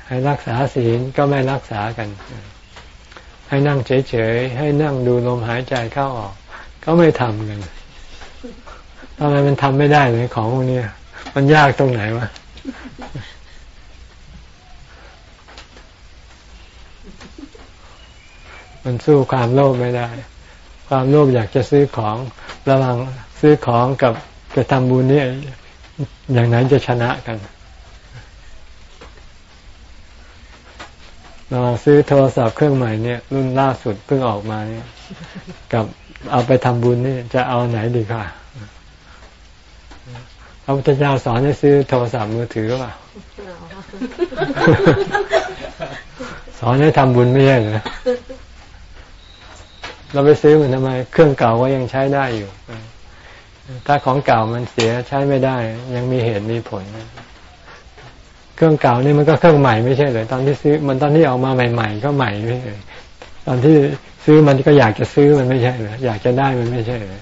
ให้รักษาศีลก็ไม่รักษากัน ให้นั่งเฉยๆ ให้นั่งดูลมหายใจเข้าออก ก็ไม่ทำกันทำไมมันทำไม่ได้เลยของพวกนี้มันยากตรงไหนวะ มันสู้ความโลภไม่ได้ ความโลภอยากจะซื้อของระหว่างซื้อของกับจะทำบุญนี่อย่างนั้นจะชนะกันระหว่างซื้อโทรศัพท์เครื่องใหม่เนี่ย รุ่นล่าสุดเพิ่งออกมาเนี่ย กับเอาไปทำบุญนี่จะเอาไหนดีค่ะพระพุทธเจ้าสอนให้ซื้อโทรศัพท์มือถือป่ะสอนให้ทำบุญไม่ใช่เหรอ เราไปซื้อมันทำไม เครื่องเก่าก็ยังใช้ได้อยู่ ถ้าของเก่ามันเสียใช้ไม่ได้ ยังมีเหตุมีผล เครื่องเก่านี่มันก็เครื่องใหม่ไม่ใช่เลยตอนที่ซื้อมันตอนที่ออกมาใหม่ ๆ ก็ใหม่ไม่ใช่ตอนที่ซื้อมันก็อยากจะซื้อมันไม่ใช่เลยอยากจะได้มันไม่ใช่เลย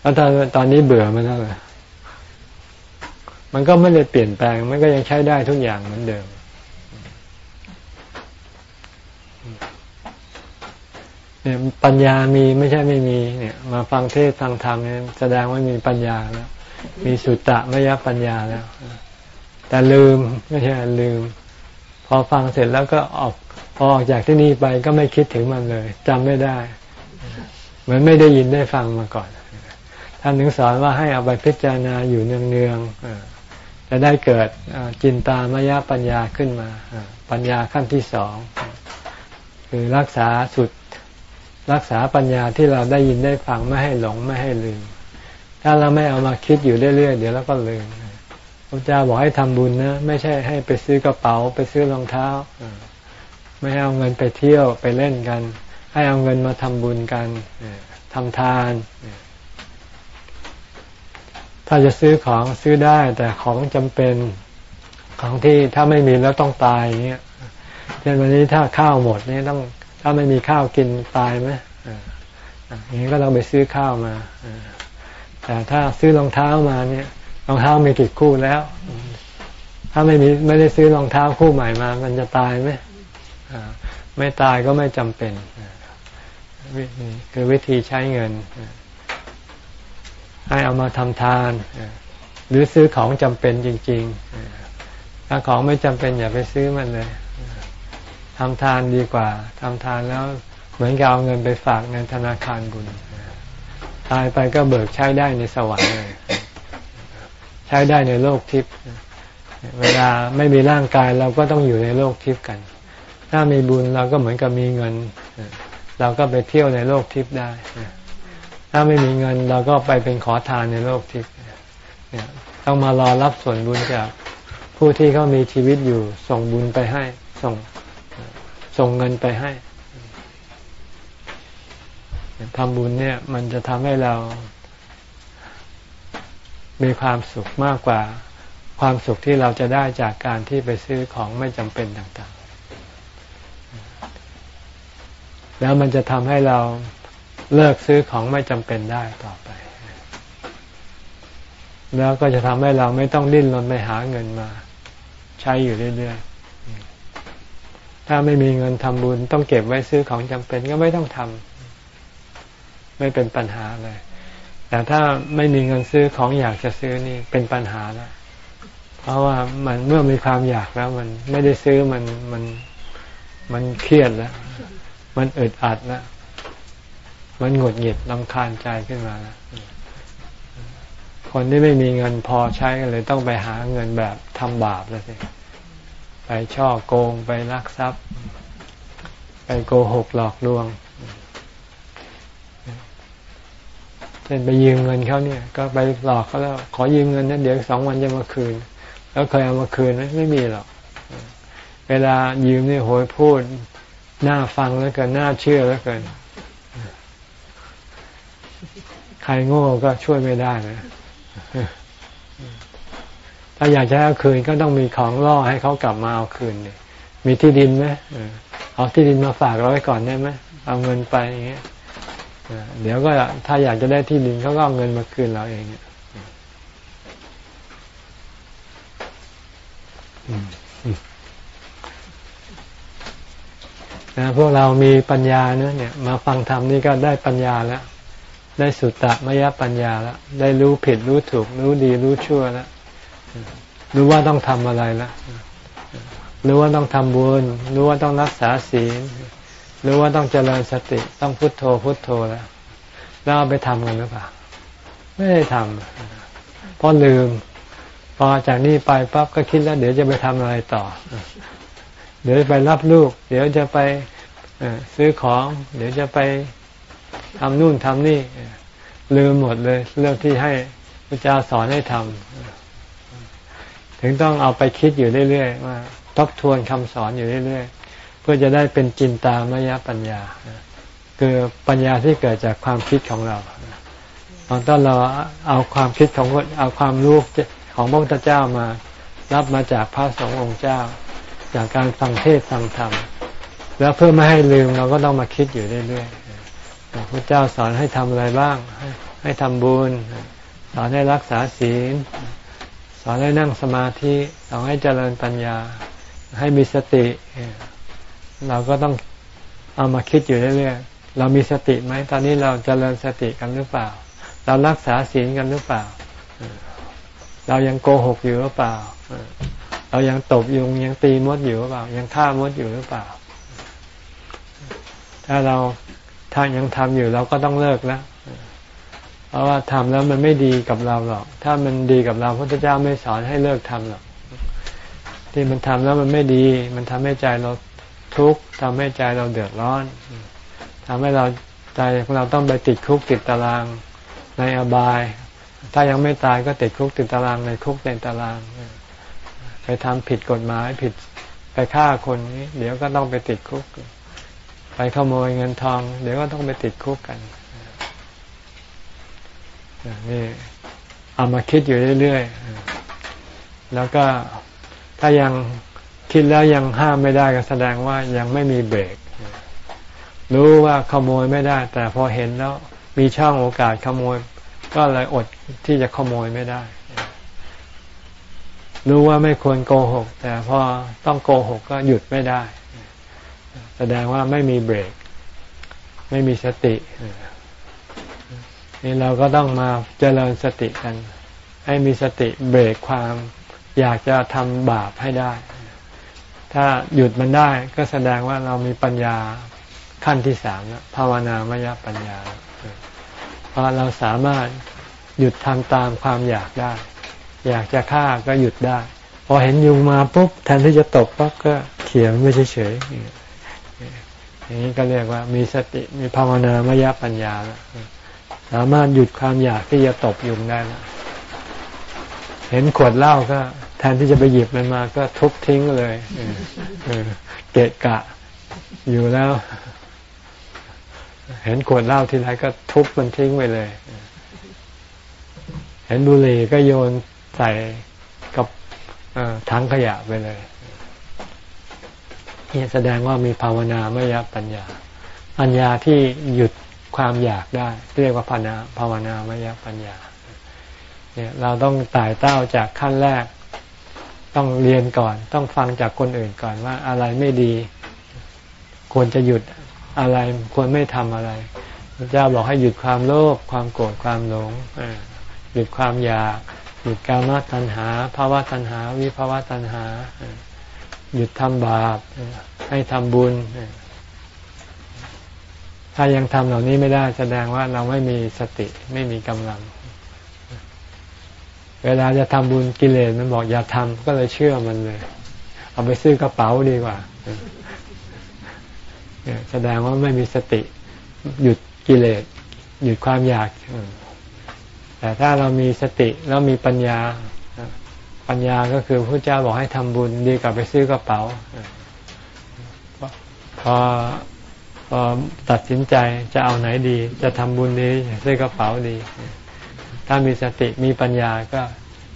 แล้วตอนตอนนี้เบื่อมันแล้วมันก็ไม่ได้เปลี่ยนแปลง มันก็ยังใช้ได้ทุกอย่างเหมือนเดิม เนี่ยปัญญามีไม่ใช่ไม่มีเนี่ย มาฟังเทศฟังธรรมเนี่ยแสดงว่ามีปัญญาแล้ว มีสุตตะมยปัญญาแล้ว แต่ลืมไม่ใช่ลืม พอฟังเสร็จแล้วก็ออกพอออกจากที่นี่ไปก็ไม่คิดถึงมันเลยจำไม่ได้ เหมือนไม่ได้ยินได้ฟังมาก่อนท่านถึงสอนว่าให้เอาไปพิจารณาอยู่เนืองๆจะได้เกิดจินตามยปัญญาขึ้นมา ปัญญาขั้นที่สองคือรักษาสุด รักษาปัญญาที่เราได้ยินได้ฟังไม่ให้หลงไม่ให้ลืม ถ้าเราไม่เอามาคิดอยู่เรื่อยๆเดี๋ยวเราก็ลืมพระเจ้าบอกให้ทำบุญนะ ไม่ใช่ให้ไปซื้อกระเป๋าไปซื้อรองเท้า ไม่ให้เอาเงินไปเที่ยวไปเล่นกัน ให้เอาเงินมาทำบุญกันทำทาน ถ้าจะซื้อของซื้อได้แต่ของจำเป็นของที่ถ้าไม่มีแล้วต้องตายอย่างเงี้ยเช่นวันนี้ถ้าข้าวหมดนี่ต้อง ถ้าไม่มีข้าวกินตายไหมอย่างนี้ก็ต้องไปซื้อข้าวมา แต่ถ้าซื้อรองเท้ามาเนี่ยรองเท้ามีกี่คู่แล้ว ถ้าไม่มีไม่ได้ซื้อรองเท้าคู่ใหม่มา มันจะตายไหมไม่ตายก็ไม่จำเป็นคือวิธีใช้เงิน ให้เอามาทำทาน หรือซื้อของจำเป็นจริง ๆ ถ้าของไม่จำเป็นอย่าไปซื้อมันเลย ทำทานดีกว่าทำทานแล้วเหมือนกับเอาเงินไปฝากในธนาคารบุญตายไปก็เบิกใช้ได้ในสวรรค์เลย ใช้ได้ในโลกทิพย์เวลาไม่มีร่างกายเราก็ต้องอยู่ในโลกทิพย์กัน ถ้ามีบุญเราก็เหมือนกับมีเงิน เราก็ไปเที่ยวในโลกทิพย์ได้ ถ้าไม่มีเงินเราก็ไปเป็นขอทานในโลกทิพย์ต้องมารอรับส่วนบุญจากผู้ที่เขามีชีวิตอยู่ส่งบุญไปให้ส่ง ส่งเงินไปให้ทำบุญเนี่ย มันจะทำให้เรา มีความสุขมากกว่า ความสุขที่เราจะได้จากการที่ไปซื้อของไม่จำเป็นต่างๆ แล้วมันจะทำให้เราเลิกซื้อของไม่จำเป็นได้ต่อไป แล้วก็จะทำให้เราไม่ต้องดิ้นรนไปหาเงินมา ใช้อยู่เรื่อยๆ ถ้าไม่มีเงินทำบุญ ต้องเก็บไว้ซื้อของจำเป็นก็ไม่ต้องทำไม่เป็นปัญหาเลย แต่ถ้าไม่มีเงินซื้อของอยากจะซื้อนี่เป็นปัญหาแล้วเพราะว่ามันเมื่อมีความอยากแล้ว มันไม่ได้ซื้อมันมันมันเครียดแล้วมันอึดอัดแล้วมันหงุดหงิดลำคาญใจขึ้นมาแล้วคนที่ไม่มีเงินพอใช้กันเลยต้องไปหาเงินแบบทำบาปแล้วสิ ไปช่อโกงไปลักทรัพย์ ไปโกหกหลอกลวงเช่นไปยืมเงินเขาเนี่ย ก็ไปหลอกเขาแล้ว ขอยืมเงินนะเดี๋ยวสองวันจะมาคืน แล้วเคยเอามาคืนไหมไม่มีหรอกเวลายืมนี่โหยพูดน่าฟังแล้วกันน่าเชื่อแล้วกันใครโง่ก็ช่วยไม่ได้นะ ถ้าอยากจะเอาคืนก็ต้องมีของล่อให้เขากลับมาเอาคืนเนี่ยมีที่ดินไหมเอาที่ดินมาฝากเราไว้ก่อนได้ไหมเอาเงินไปอย่างเงี้ยเดี๋ยวก็ถ้าอยากจะได้ที่ดินเขาก็เอาเงินมาคืนเราเองนะพวกเรามีปัญญาเนเนี่ย มาฟังธรรมนี่ก็ได้ปัญญาแล้ว ได้สุตตะมยปัญญาแล้ว ได้รู้ผิดรู้ถูก รู้ดีรู้ชั่วแล้ว รู้ว่าต้องทำอะไรล้วรู้ว่าต้องทำบุญรู้ว่าต้องรักษาศีลรู้ว่าต้องเจริญสติต้องพุทโธพุทโธแล้วแล้วเอาไปทำกันหรือเปล่าไม่ได้ทำเพราะลืม พอจากนี้ไปปั๊บก็คิดแล้ว เดี๋ยวจะไปทำอะไรต่อ เดี๋ยวไปรับลูก เดี๋ยวจะไปซื้อของ เดี๋ยวจะไปทำนู่นทำนี่ลืมหมดเลย เรื่องที่ให้พระเจ้าสอนให้ทำ ถึงต้องเอาไปคิดอยู่เรื่อยๆว่าทบทวนคำสอนอยู่เรื่อยๆ เพื่อจะได้เป็นจินตามยปัญญา คือปัญญาที่เกิดจากความคิดของเราตอนต้นเราเอาความคิดของเอาความรู้ของพระพุทธเจ้ามา รับมาจากพระสงฆ์องค์เจ้า จากการฟังเทศฟังธรรมแล้วเพื่อไม่ให้ลืมเราก็ต้องมาคิดอยู่เรื่อยๆพระพุทธเจ้าสอนให้ทำอะไรบ้าง ให้ทำบุญสอนให้รักษาศีล อนให้นั่งสมาธิสอนให้เจริญปัญญา ให้มีสติ เราก็ต้องเอามาคิดอยู่เรื่อยๆเรามีสติไหมตอนนี้เราจเจริญสติกันหรือเปล่า เรารักษาศีลกันหรือเปล่า เรายังโกหกอยู่หรือเปล่า เรายังตบยุงยังตีมดอยู่หรือเปล่า ยังฆ่ามดอยู่หรือเปล่า ถ้าเราถ้ายังทำอยู่เราก็ต้องเลิกแล้ว เพราะว่าทำแล้วมันไม่ดีกับเราหรอก ถ้ามันดีกับเราพระพุทธเจ้าไม่สอนให้เลิกทำหรอก ที่มันทำแล้วมันไม่ดี มันทำให้ใจเราทุกข์ทำให้ใจเราเดือดร้อนทำให้เราใจของเราต้องไปติดคุกติดตารางในอบาย ถ้ายังไม่ตายก็ติดคุกติดตารางในคุกในตาราง ไปทำผิดกฎหมายผิดไปฆ่าคนนี้เดี๋ยวก็ต้องไปติดคุก ไปขโมยเงินทอง เดี๋ยวก็ต้องไปติดคุกกัน นี่เอามาคิดอยู่เรื่อยๆ แล้วก็ถ้ายังคิดแล้วยังห้ามไม่ได้ก็แสดงว่ายังไม่มีเบรก รู้ว่าขโมยไม่ได้ แต่พอเห็นแล้วมีช่องโอกาสขโมย ก็เลยอดที่จะขโมยไม่ได้ รู้ว่าไม่ควรโกหก แต่พอต้องโกหกก็หยุดไม่ได้ แสดงว่าไม่มีเบรก ไม่มีสติ นี่เราก็ต้องมาเจริญสติกัน ให้มีสติเบรกความอยากจะทำบาปให้ได้ ถ้าหยุดมันได้ก็แสดงว่าเรามีปัญญาขั้นที่สามภาวนามยปัญญาเพราะเราสามารถหยุดทำตามความอยากได้ อยากจะฆ่าก็หยุดได้ พอเห็นยุงมาปุ๊บแทนที่จะตบปั๊บก็เขียนไม่เฉยๆอย่างนี้ก็เรียกว่ามีสติมีภาวนามยปัญญาแล้ว สามารถหยุดความอยากที่จะตบยุงได้แล้วเห็นขวดเหล้าก็ แทนที่จะไปหยิบมันมาก็ทุบทิ้งเลยเกะกะอยู่แล้ว เห็นขวดเหล้าทีไรก็ทุบมันทิ้งไปเลย เห็นบุหรี่ก็โยนใส่กับถังขยะไปเลยนี่แสดงว่ามีภาวนามยปัญญา ปัญญาที่หยุด ความอยากได้ เรียกว่าภาวนาภาวนามยปัญญา เนี่ยเราต้องไตายเต้าจากขั้นแรก ต้องเรียนก่อน ต้องฟังจากคนอื่นก่อนว่าอะไรไม่ดี ควรจะหยุดอะไรควรไม่ทำอะไรพระเจ้าบอกให้หยุดความโลภความโกรธความหลงหยุดความอยาก หยุดกามตัณหาภาวะตัณหา วิภาวะตัณหา หยุดทำบาปให้ทำบุญ ถ้ายังทำเหล่านี้ไม่ได้แสดงว่าเราไม่มีสติไม่มีกำลัง เวลาจะทำบุญกิเลสมันบอกอย่าทำก็เลยเชื่อมันเลย เอาไปซื้อกระเป๋าดีกว่าแสดงว่าไม่มีสติ หยุดกิเลสหยุดความอยากแต่ถ้าเรามีสติแล้วมีปัญญา ปัญญาก็คือพระเจ้าบอกให้ทำบุญดีกว่าไปซื้อกระเป๋าพอ พอตัดสินใจจะเอาไหนดี จะทำบุญดีซื้อกระเป๋าดี ถ้ามีสติมีปัญญาก็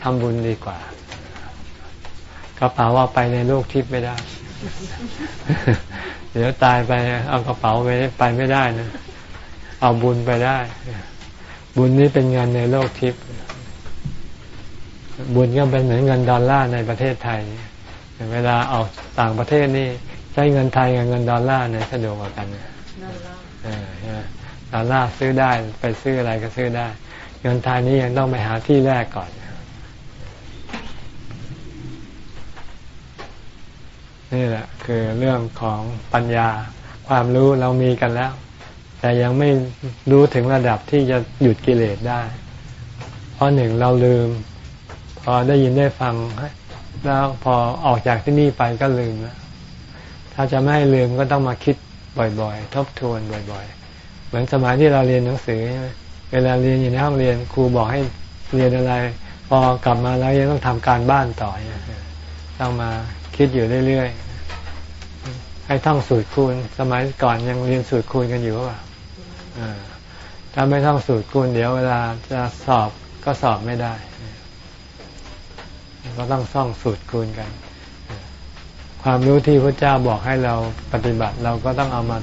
ทำบุญดีกว่า กระเป๋าเอาไปในโลกทิพย์ไม่ได้ เดี๋ยวตายไปเอากระเป๋าไปไปไม่ได้นะ เอาบุญไปได้ บุญนี้เป็นเงินในโลกทิพย์บุญก็เป็นเหมือนเงินดอลลาร์ในประเทศไทย เวลาออกต่างประเทศนี่ ใช้เงินไทยกับเงินดอลลาร์เนี่ยสะดวกกว่ากันดอลลาร์ซื้อได้ไปซื้ออะไรก็ซื้อได้ เงินไทยนี้ยังต้องไปหาที่แรกก่อนนี่แหละคือเรื่องของปัญญาความรู้เรามีกันแล้ว แต่ยังไม่รู้ถึงระดับที่จะหยุดกิเลสได้ เพราะหนึ่งเราลืม พอได้ยินได้ฟังแล้วพอออกจากที่นี่ไปก็ลืมแล้ว ถ้าจะไม่ให้ลืมก็ต้องมาคิดบ่อยๆ ทบทวนบ่อย ๆ เหมือนสมัยที่เราเรียนหนังสือเวลาเรียนอยู่ในห้องเรียนครูบอกให้เรียนอะไร พอกลับมาแล้วยังต้องทำการบ้านต่อต้องมาคิดอยู่เรื่อยๆให้ท่องสูตรคูณ สมัยก่อนยังเรียนสูตรคูณกันอยู่ว่าถ้าไม่ท่องสูตรคูณ เดี๋ยวเวลาจะสอบก็สอบไม่ได้ ก็ต้องท่องสูตรคูณกัน ความรู้ที่พระเจ้าบอกให้เราปฏิบัติเราก็ต้องเอามา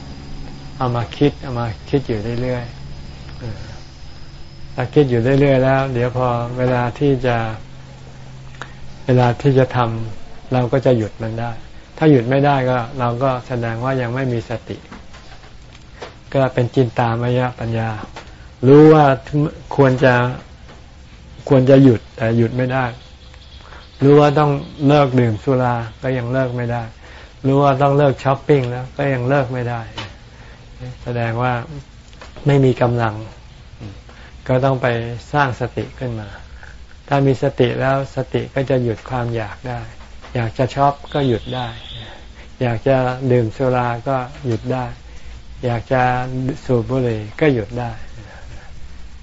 เอามาคิดเอามาคิดอยู่เรื่อยๆถ้าคิดอยู่เรื่อยๆแล้ว เดี๋ยวพอเวลาที่จะ เวลาที่จะทำเราก็จะหยุดมันได้ ถ้าหยุดไม่ได้ก็ เราก็แสดงว่ายังไม่มีสติ ก็เป็นจินตามายะปัญญา รู้ว่าควรจะควรจะหยุดแต่หยุดไม่ได้ รู้ว่าต้องเลิกดื่มสุราก็ยังเลิกไม่ได้ รู้ว่าต้องเลิกช้อปปิ้งแล้วก็ยังเลิกไม่ได้ แสดงว่าไม่มีกำลัง ก็ต้องไปสร้างสติขึ้นมา ถ้ามีสติแล้วสติก็จะหยุดความอยากได้ อยากจะชอบก็หยุดได้ อยากจะดื่มสุราก็หยุดได้ อยากจะสูบบุหรี่ก็หยุดได้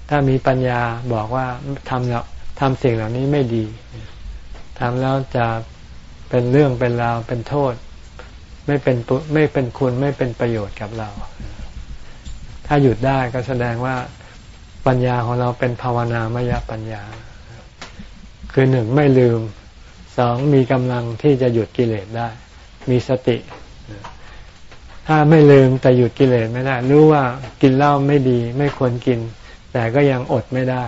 ถ้ามีปัญญาบอกว่าทำแล้วทำสิ่งเหล่านี้ไม่ดี ทำแล้วจะเป็นเรื่องเป็นราวเป็นโทษ ไม่เป็นไม่เป็นคุณไม่เป็นประโยชน์กับเรา ถ้าหยุดได้ก็แสดงว่าปัญญาของเราเป็นภาวนามยปัญญา คือหนึ่งไม่ลืมสองมีกำลังที่จะหยุดกิเลสได้ มีสติ ถ้าไม่ลืมแต่หยุดกิเลสไม่ได้ รู้ว่ากินเหล้าไม่ดี ไม่ควรกิน แต่ก็ยังอดไม่ได้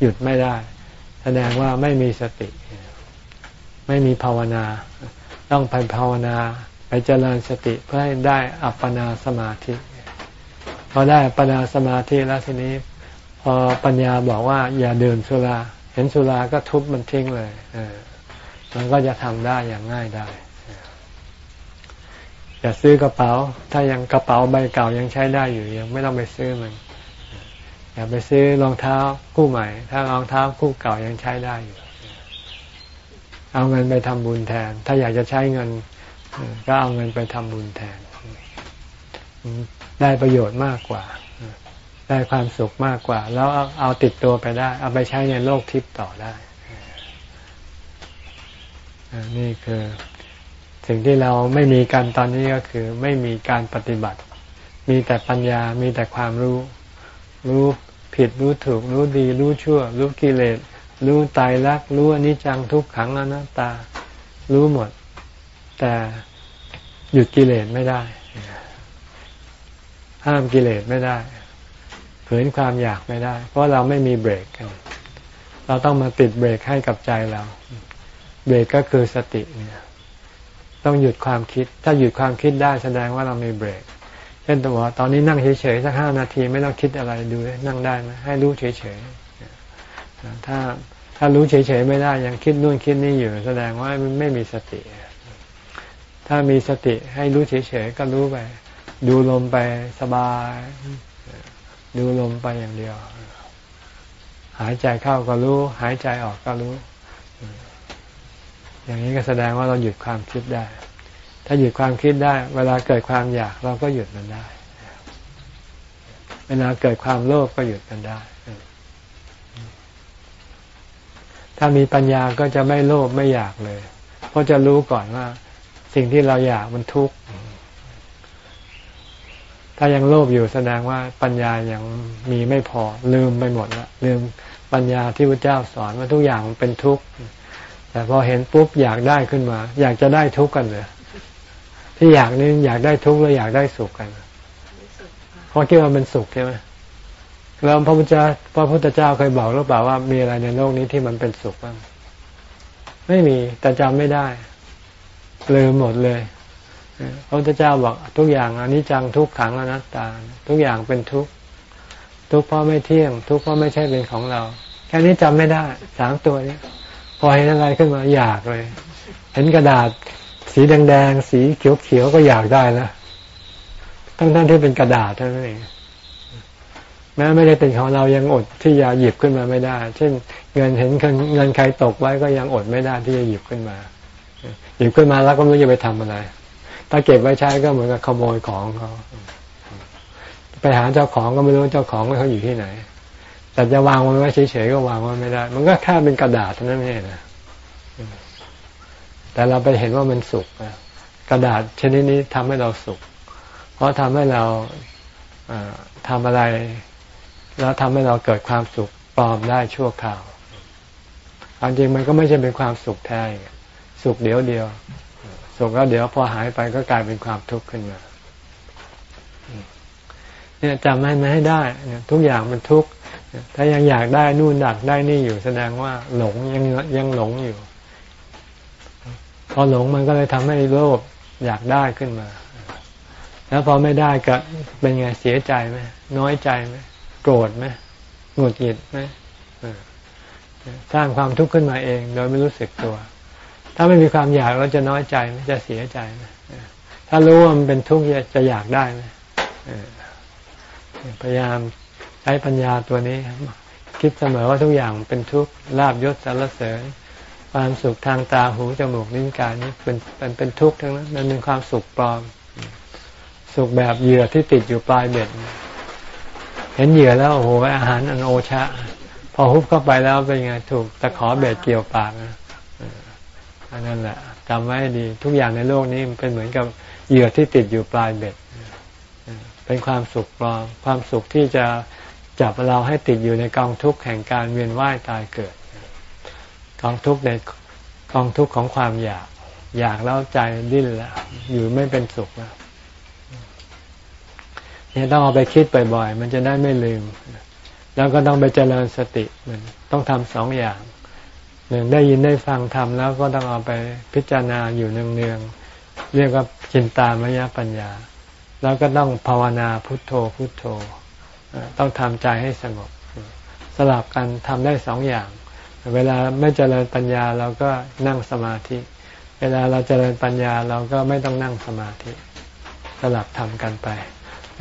หยุดไม่ได้ แสดงว่าไม่มีสติ ไม่มีภาวนา ต้องไปภาวนาไปเจริญสติเพื่อให้ได้อัปปนาสมาธิพอได้อัปปนาสมาธิแล้วทีนี้ พอปัญญาบอกว่า อย่าเดินสุรา เห็นสุราก็ทุบมันทิ้งเลยเออมันก็จะทำได้อย่างง่ายได้ อย่าซื้อกระเป๋า ถ้ายังกระเป๋าใบเก่ายังใช้ได้อยู่ยังไม่ต้องไปซื้อมัน อย่าไปซื้อรองเท้าคู่ใหม่ ถ้ารองเท้าคู่เก่ายังใช้ได้อยู่ เอาเงินไปทำบุญแทน ถ้าอยากจะใช้เงิน ก็เอาเงินไปทำบุญแทน ได้ประโยชน์มากกว่า ได้ความสุขมากกว่า แล้วเอาติดตัวไปได้ เอาไปใช้ในโลกทิพย์ต่อได้ นี่คือ สิ่งที่เราไม่มีกันตอนนี้ก็คือ ไม่มีการปฏิบัติ มีแต่ปัญญา มีแต่ความรู้ รู้ผิดรู้ถูก รู้ดี รู้ชั่ว รู้กิเลส รู้ตายรัก รู้อนิจจังทุกขังอนัตตา รู้หมด แต่หยุดกิเลสไม่ได้ ห้ามกิเลสไม่ได้ฝืนความอยากไม่ได้ เพราะเราไม่มีเบรกเราต้องมาติดเบรกให้กับใจเรา เบรกก็คือสติเนี่ยต้องหยุดความคิด ถ้าหยุดความคิดได้แสดงว่าเรามีเบรก เช่นตัวตอนนี้นั่งเฉยๆสักห้านาทีไม่ต้องคิดอะไรดูนั่งได้ไหมให้รู้เฉยๆ ถ้าถ้ารู้เฉยๆไม่ได้ยังคิดนู่นคิดนี่อยู่ แสดงว่าไม่มีสติ ถ้ามีสติให้รู้เฉยๆก็รู้ไป ดูลมไปสบาย ดูลมไปอย่างเดียว หายใจเข้าก็รู้ หายใจออกก็รู้ อย่างนี้ก็แสดงว่าเราหยุดความคิดได้ ถ้าหยุดความคิดได้ เวลาเกิดความอยากเราก็หยุดมันได้ เวลาเกิดความโลภก็หยุดมันได้ ถ้ามีปัญญาก็จะไม่โลภไม่อยากเลย เพราะจะรู้ก่อนว่า สิ่งที่เราอยากมันทุกข์ ถ้ายังโลภอยู่แสดงว่าปัญญายังมีไม่พอลืมไปหมดล้วลืมปัญญาที่พระเจ้าสอนว่าทุกอย่างเป็นทุกข์ แต่พอเห็นปุ๊บอยากได้ขึ้นมา อยากจะได้ทุกข์กันเลยที่อยากนี่อยากได้ทุกข์แล้วอยากได้สุขกันเพราะคิดว่าเป็นสุขใช่ไหม แล้วพระพุทธเจ้าพระพุทธเจ้าเคยบอกหรือเปล่าว่ามีอะไรในโลกนี้ที่มันเป็นสุขบ้างไม่มีแต่จำไม่ได้ลืมหมดเลยพระพุทธเจ้าบอกทุกอย่างอนิจจังทุกขังอนัตตา ทุกอย่างเป็นทุกข์ทุกข์เพราะไม่เที่ยง ทุกข์เพราะไม่ใช่เป็นของเรา แค่นี้จำไม่ได้สามตัวนี้พอเห็นอะไรขึ้นมาอยากเลย เห็นกระดาษ สีแดงๆสีเขียวๆก็อยากได้แล้วทั้งๆที่เป็นกระดาษเท่านั้นเอง แม้ไม่ได้เป็นของเรายังอดที่จะหยิบขึ้นมาไม่ได้ เช่นเงินเห็นเงินใครตกไว้ก็ยังอดไม่ได้ที่จะหยิบขึ้นมา หยิบขึ้นมาแล้วก็ไม่รู้จะไปทำอะไร ถ้าเก็บไว้ใช้ก็เหมือนกับขโมยของเขาไปหาเจ้าของก็ไม่รู้เจ้าของเขาอยู่ที่ไหน แต่จะวางมันไว้เฉยๆก็วางไว้ไม่ได้ มันก็แค่เป็นกระดาษเท่านั้นเองนะแต่เราไปเห็นว่ามันสุกกระดาษชนิดนี้ทำให้เราสุข เพราะทำให้เราทำอะไร แล้วทำให้เราเกิดความสุขปลอมได้ชั่วคราวความจริงมันก็ไม่ใช่เป็นความสุขแท้สุขเดียวเดียว สุขแล้วเดี๋ยวพอหายไปก็กลายเป็นความทุกข์ขึ้นมาเนี่ยจำให้มันให้ได้ทุกอย่างมันทุกข์ถ้ายังอยากได้นู่นดักได้นี่อยู่แสดงว่าหลงยังยังหลงอยู่ พอหลงมันก็เลยทำให้โลภอยากได้ขึ้นมา แล้วพอไม่ได้ก็เป็นไงเสียใจไหมน้อยใจไหม โกรธไหมหงุดหงิดไหมสร้างความทุกข์ขึ้นมาเอง โดยไม่รู้สึกตัว ถ้าไม่มีความอยากเราจะน้อยใจไหมจะเสียใจไหมถ้ารู้ว่ามันเป็นทุกข์จะอยากได้ไหมพยายามใช้ปัญญาตัวนี้ คิดเสมอว่าทุกอย่างเป็นทุกข์ลาบยศสารเสริญ ความสุขทางตาหูจมูกลิ้นกายนี้เป็นเป็นเป็นทุกข์ทั้งนั้นมันเป็นความสุขปลอม สุขแบบเหยื่อที่ติดอยู่ปลายเบ็ด เห็นเหยื่อแล้วโอ้โหอาหารอันโอชะ พอฮุบเข้าไปแล้วเป็นไงถูกตะขอเบ็ดเกี่ยวปากอันนั้นแหละจำไว้ดีทุกอย่างในโลกนี้มันเป็นเหมือนกับเหยื่อที่ติดอยู่ปลายเบ็ดเป็นความสุขปลอมความสุขที่จะจับเราให้ติดอยู่ในกองทุกข์แห่งการเวียนว่ายตายเกิด กองทุกข์ในกองทุกข์ของความอยาก อยากแล้วใจดิ้นแล้วอยู่ไม่เป็นสุขแล้ว เนี่ยต้องเอาไปคิดบ่อยๆ มันจะได้ไม่ลืม แล้วก็ต้องไปเจริญสติมันต้องทำสองอย่างหนึ่งได้ยินได้ฟังทำแล้วก็ต้องเอาไปพิจารณาอยู่เนืองๆเรียกว่าจินตามยปัญญา แล้วก็ต้องภาวนาพุทโธพุทโธ ต้องทำใจให้สงบ สลับกันทำได้สองอย่าง เวลาไม่เจริญปัญญาเราก็นั่งสมาธิ เวลาเราเจริญปัญญาเราก็ไม่ต้องนั่งสมาธิ สลับทำกันไป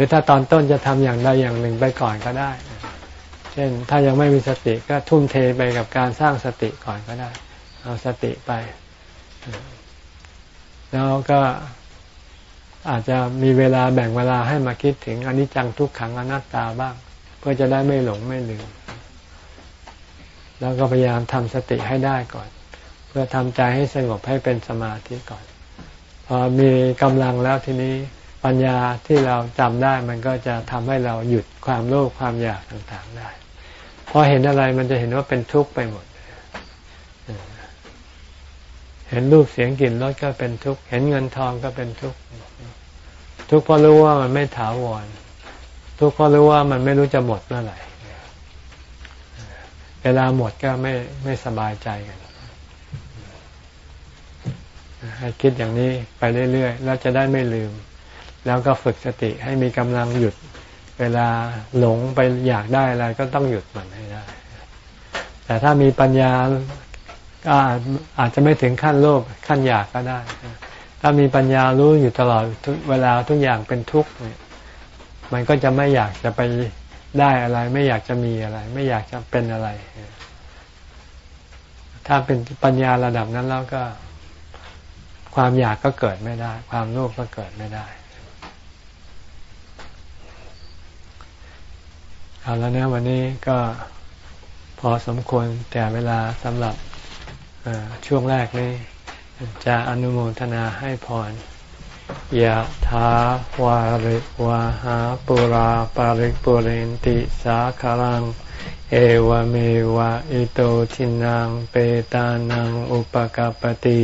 รือถ้าตอนต้นจะทำอย่างใดอย่างหนึ่งไปก่อนก็ได้ เช่นถ้ายังไม่มีสติก็ทุ่มเทไปกับการสร้างสติก่อนก็ได้ เอาสติไป แล้วก็อาจจะมีเวลาแบ่งเวลาให้มาคิดถึงอนิจจังทุกขังอนัตตาบ้าง เพื่อจะได้ไม่หลงไม่ลืม แล้วก็พยายามทำสติให้ได้ก่อน เพื่อทำใจให้สงบให้เป็นสมาธิก่อน พอมีกำลังแล้วทีนี้ ปัญญาที่เราจำได้มันก็จะทำให้เราหยุดความโลภความอยากต่างๆได้พอเห็นอะไรมันจะเห็นว่าเป็นทุกข์ไปหมด เห็นรูปเสียงกลิ่นรสก็เป็นทุกข์ เห็นเงินทองก็เป็นทุกข์ ทุกข์เพราะรู้ว่ามันไม่ถาวร ทุกข์เพราะรู้ว่ามันไม่รู้จะหมดเมื่อไหร่ เวลาหมดก็ไม่ไม่สบายใจกัน ให้คิดอย่างนี้ไปเรื่อยๆ แล้วจะได้ไม่ลืม แล้วก็ฝึกสติให้มีกำลังหยุด เวลาหลงไปอยากได้อะไรก็ต้องหยุดมันให้ได้ แต่ถ้ามีปัญญาก็อาจจะไม่ถึงขั้นโลภขั้นอยากก็ได้ ถ้ามีปัญญารู้อยู่ตลอดเวลาทุกอย่างเป็นทุกข์เนี่ยมันก็จะไม่อยากจะไปได้อะไร ไม่อยากจะมีอะไร ไม่อยากจะเป็นอะไร ถ้าเป็นปัญญาระดับนั้นแล้วก็ ความอยากก็เกิดไม่ได้ ความโลภก็เกิดไม่ได้ เอาแล้วนะวันนี้ก็พอสมควรแต่เวลาสำหรับช่วงแรกนี้ จะอนุโมทนาให้พรยะถาวาริวาหาปุราปาริกปุเรนติสาคารัง เอวเมวะอิโตทินังเปตานังอุปกปติ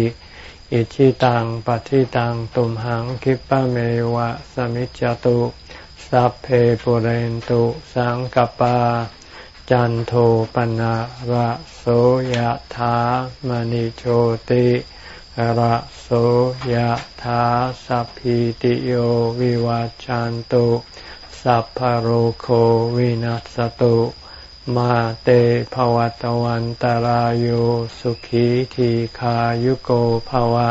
อิชิตังปฏิตังตุมหังคิปะเมวะสมิจจตุ สัพเพปุเรนตุสังกปา จันโทปนะระโสยถามณิโชติระโสยถาสัพพิติโยวิวัจจันตุสัพพโรโควินัสตุมาเตภวัตวันตารโยสุขีทีขายุโกภวะ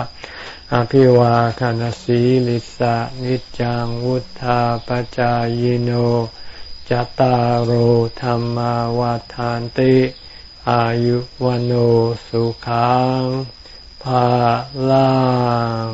อภิวาคานสีลิสะนิจังวุธาปจายโนจตารโหธรรมวาทานติ อายุวันโอสุขังภาลัง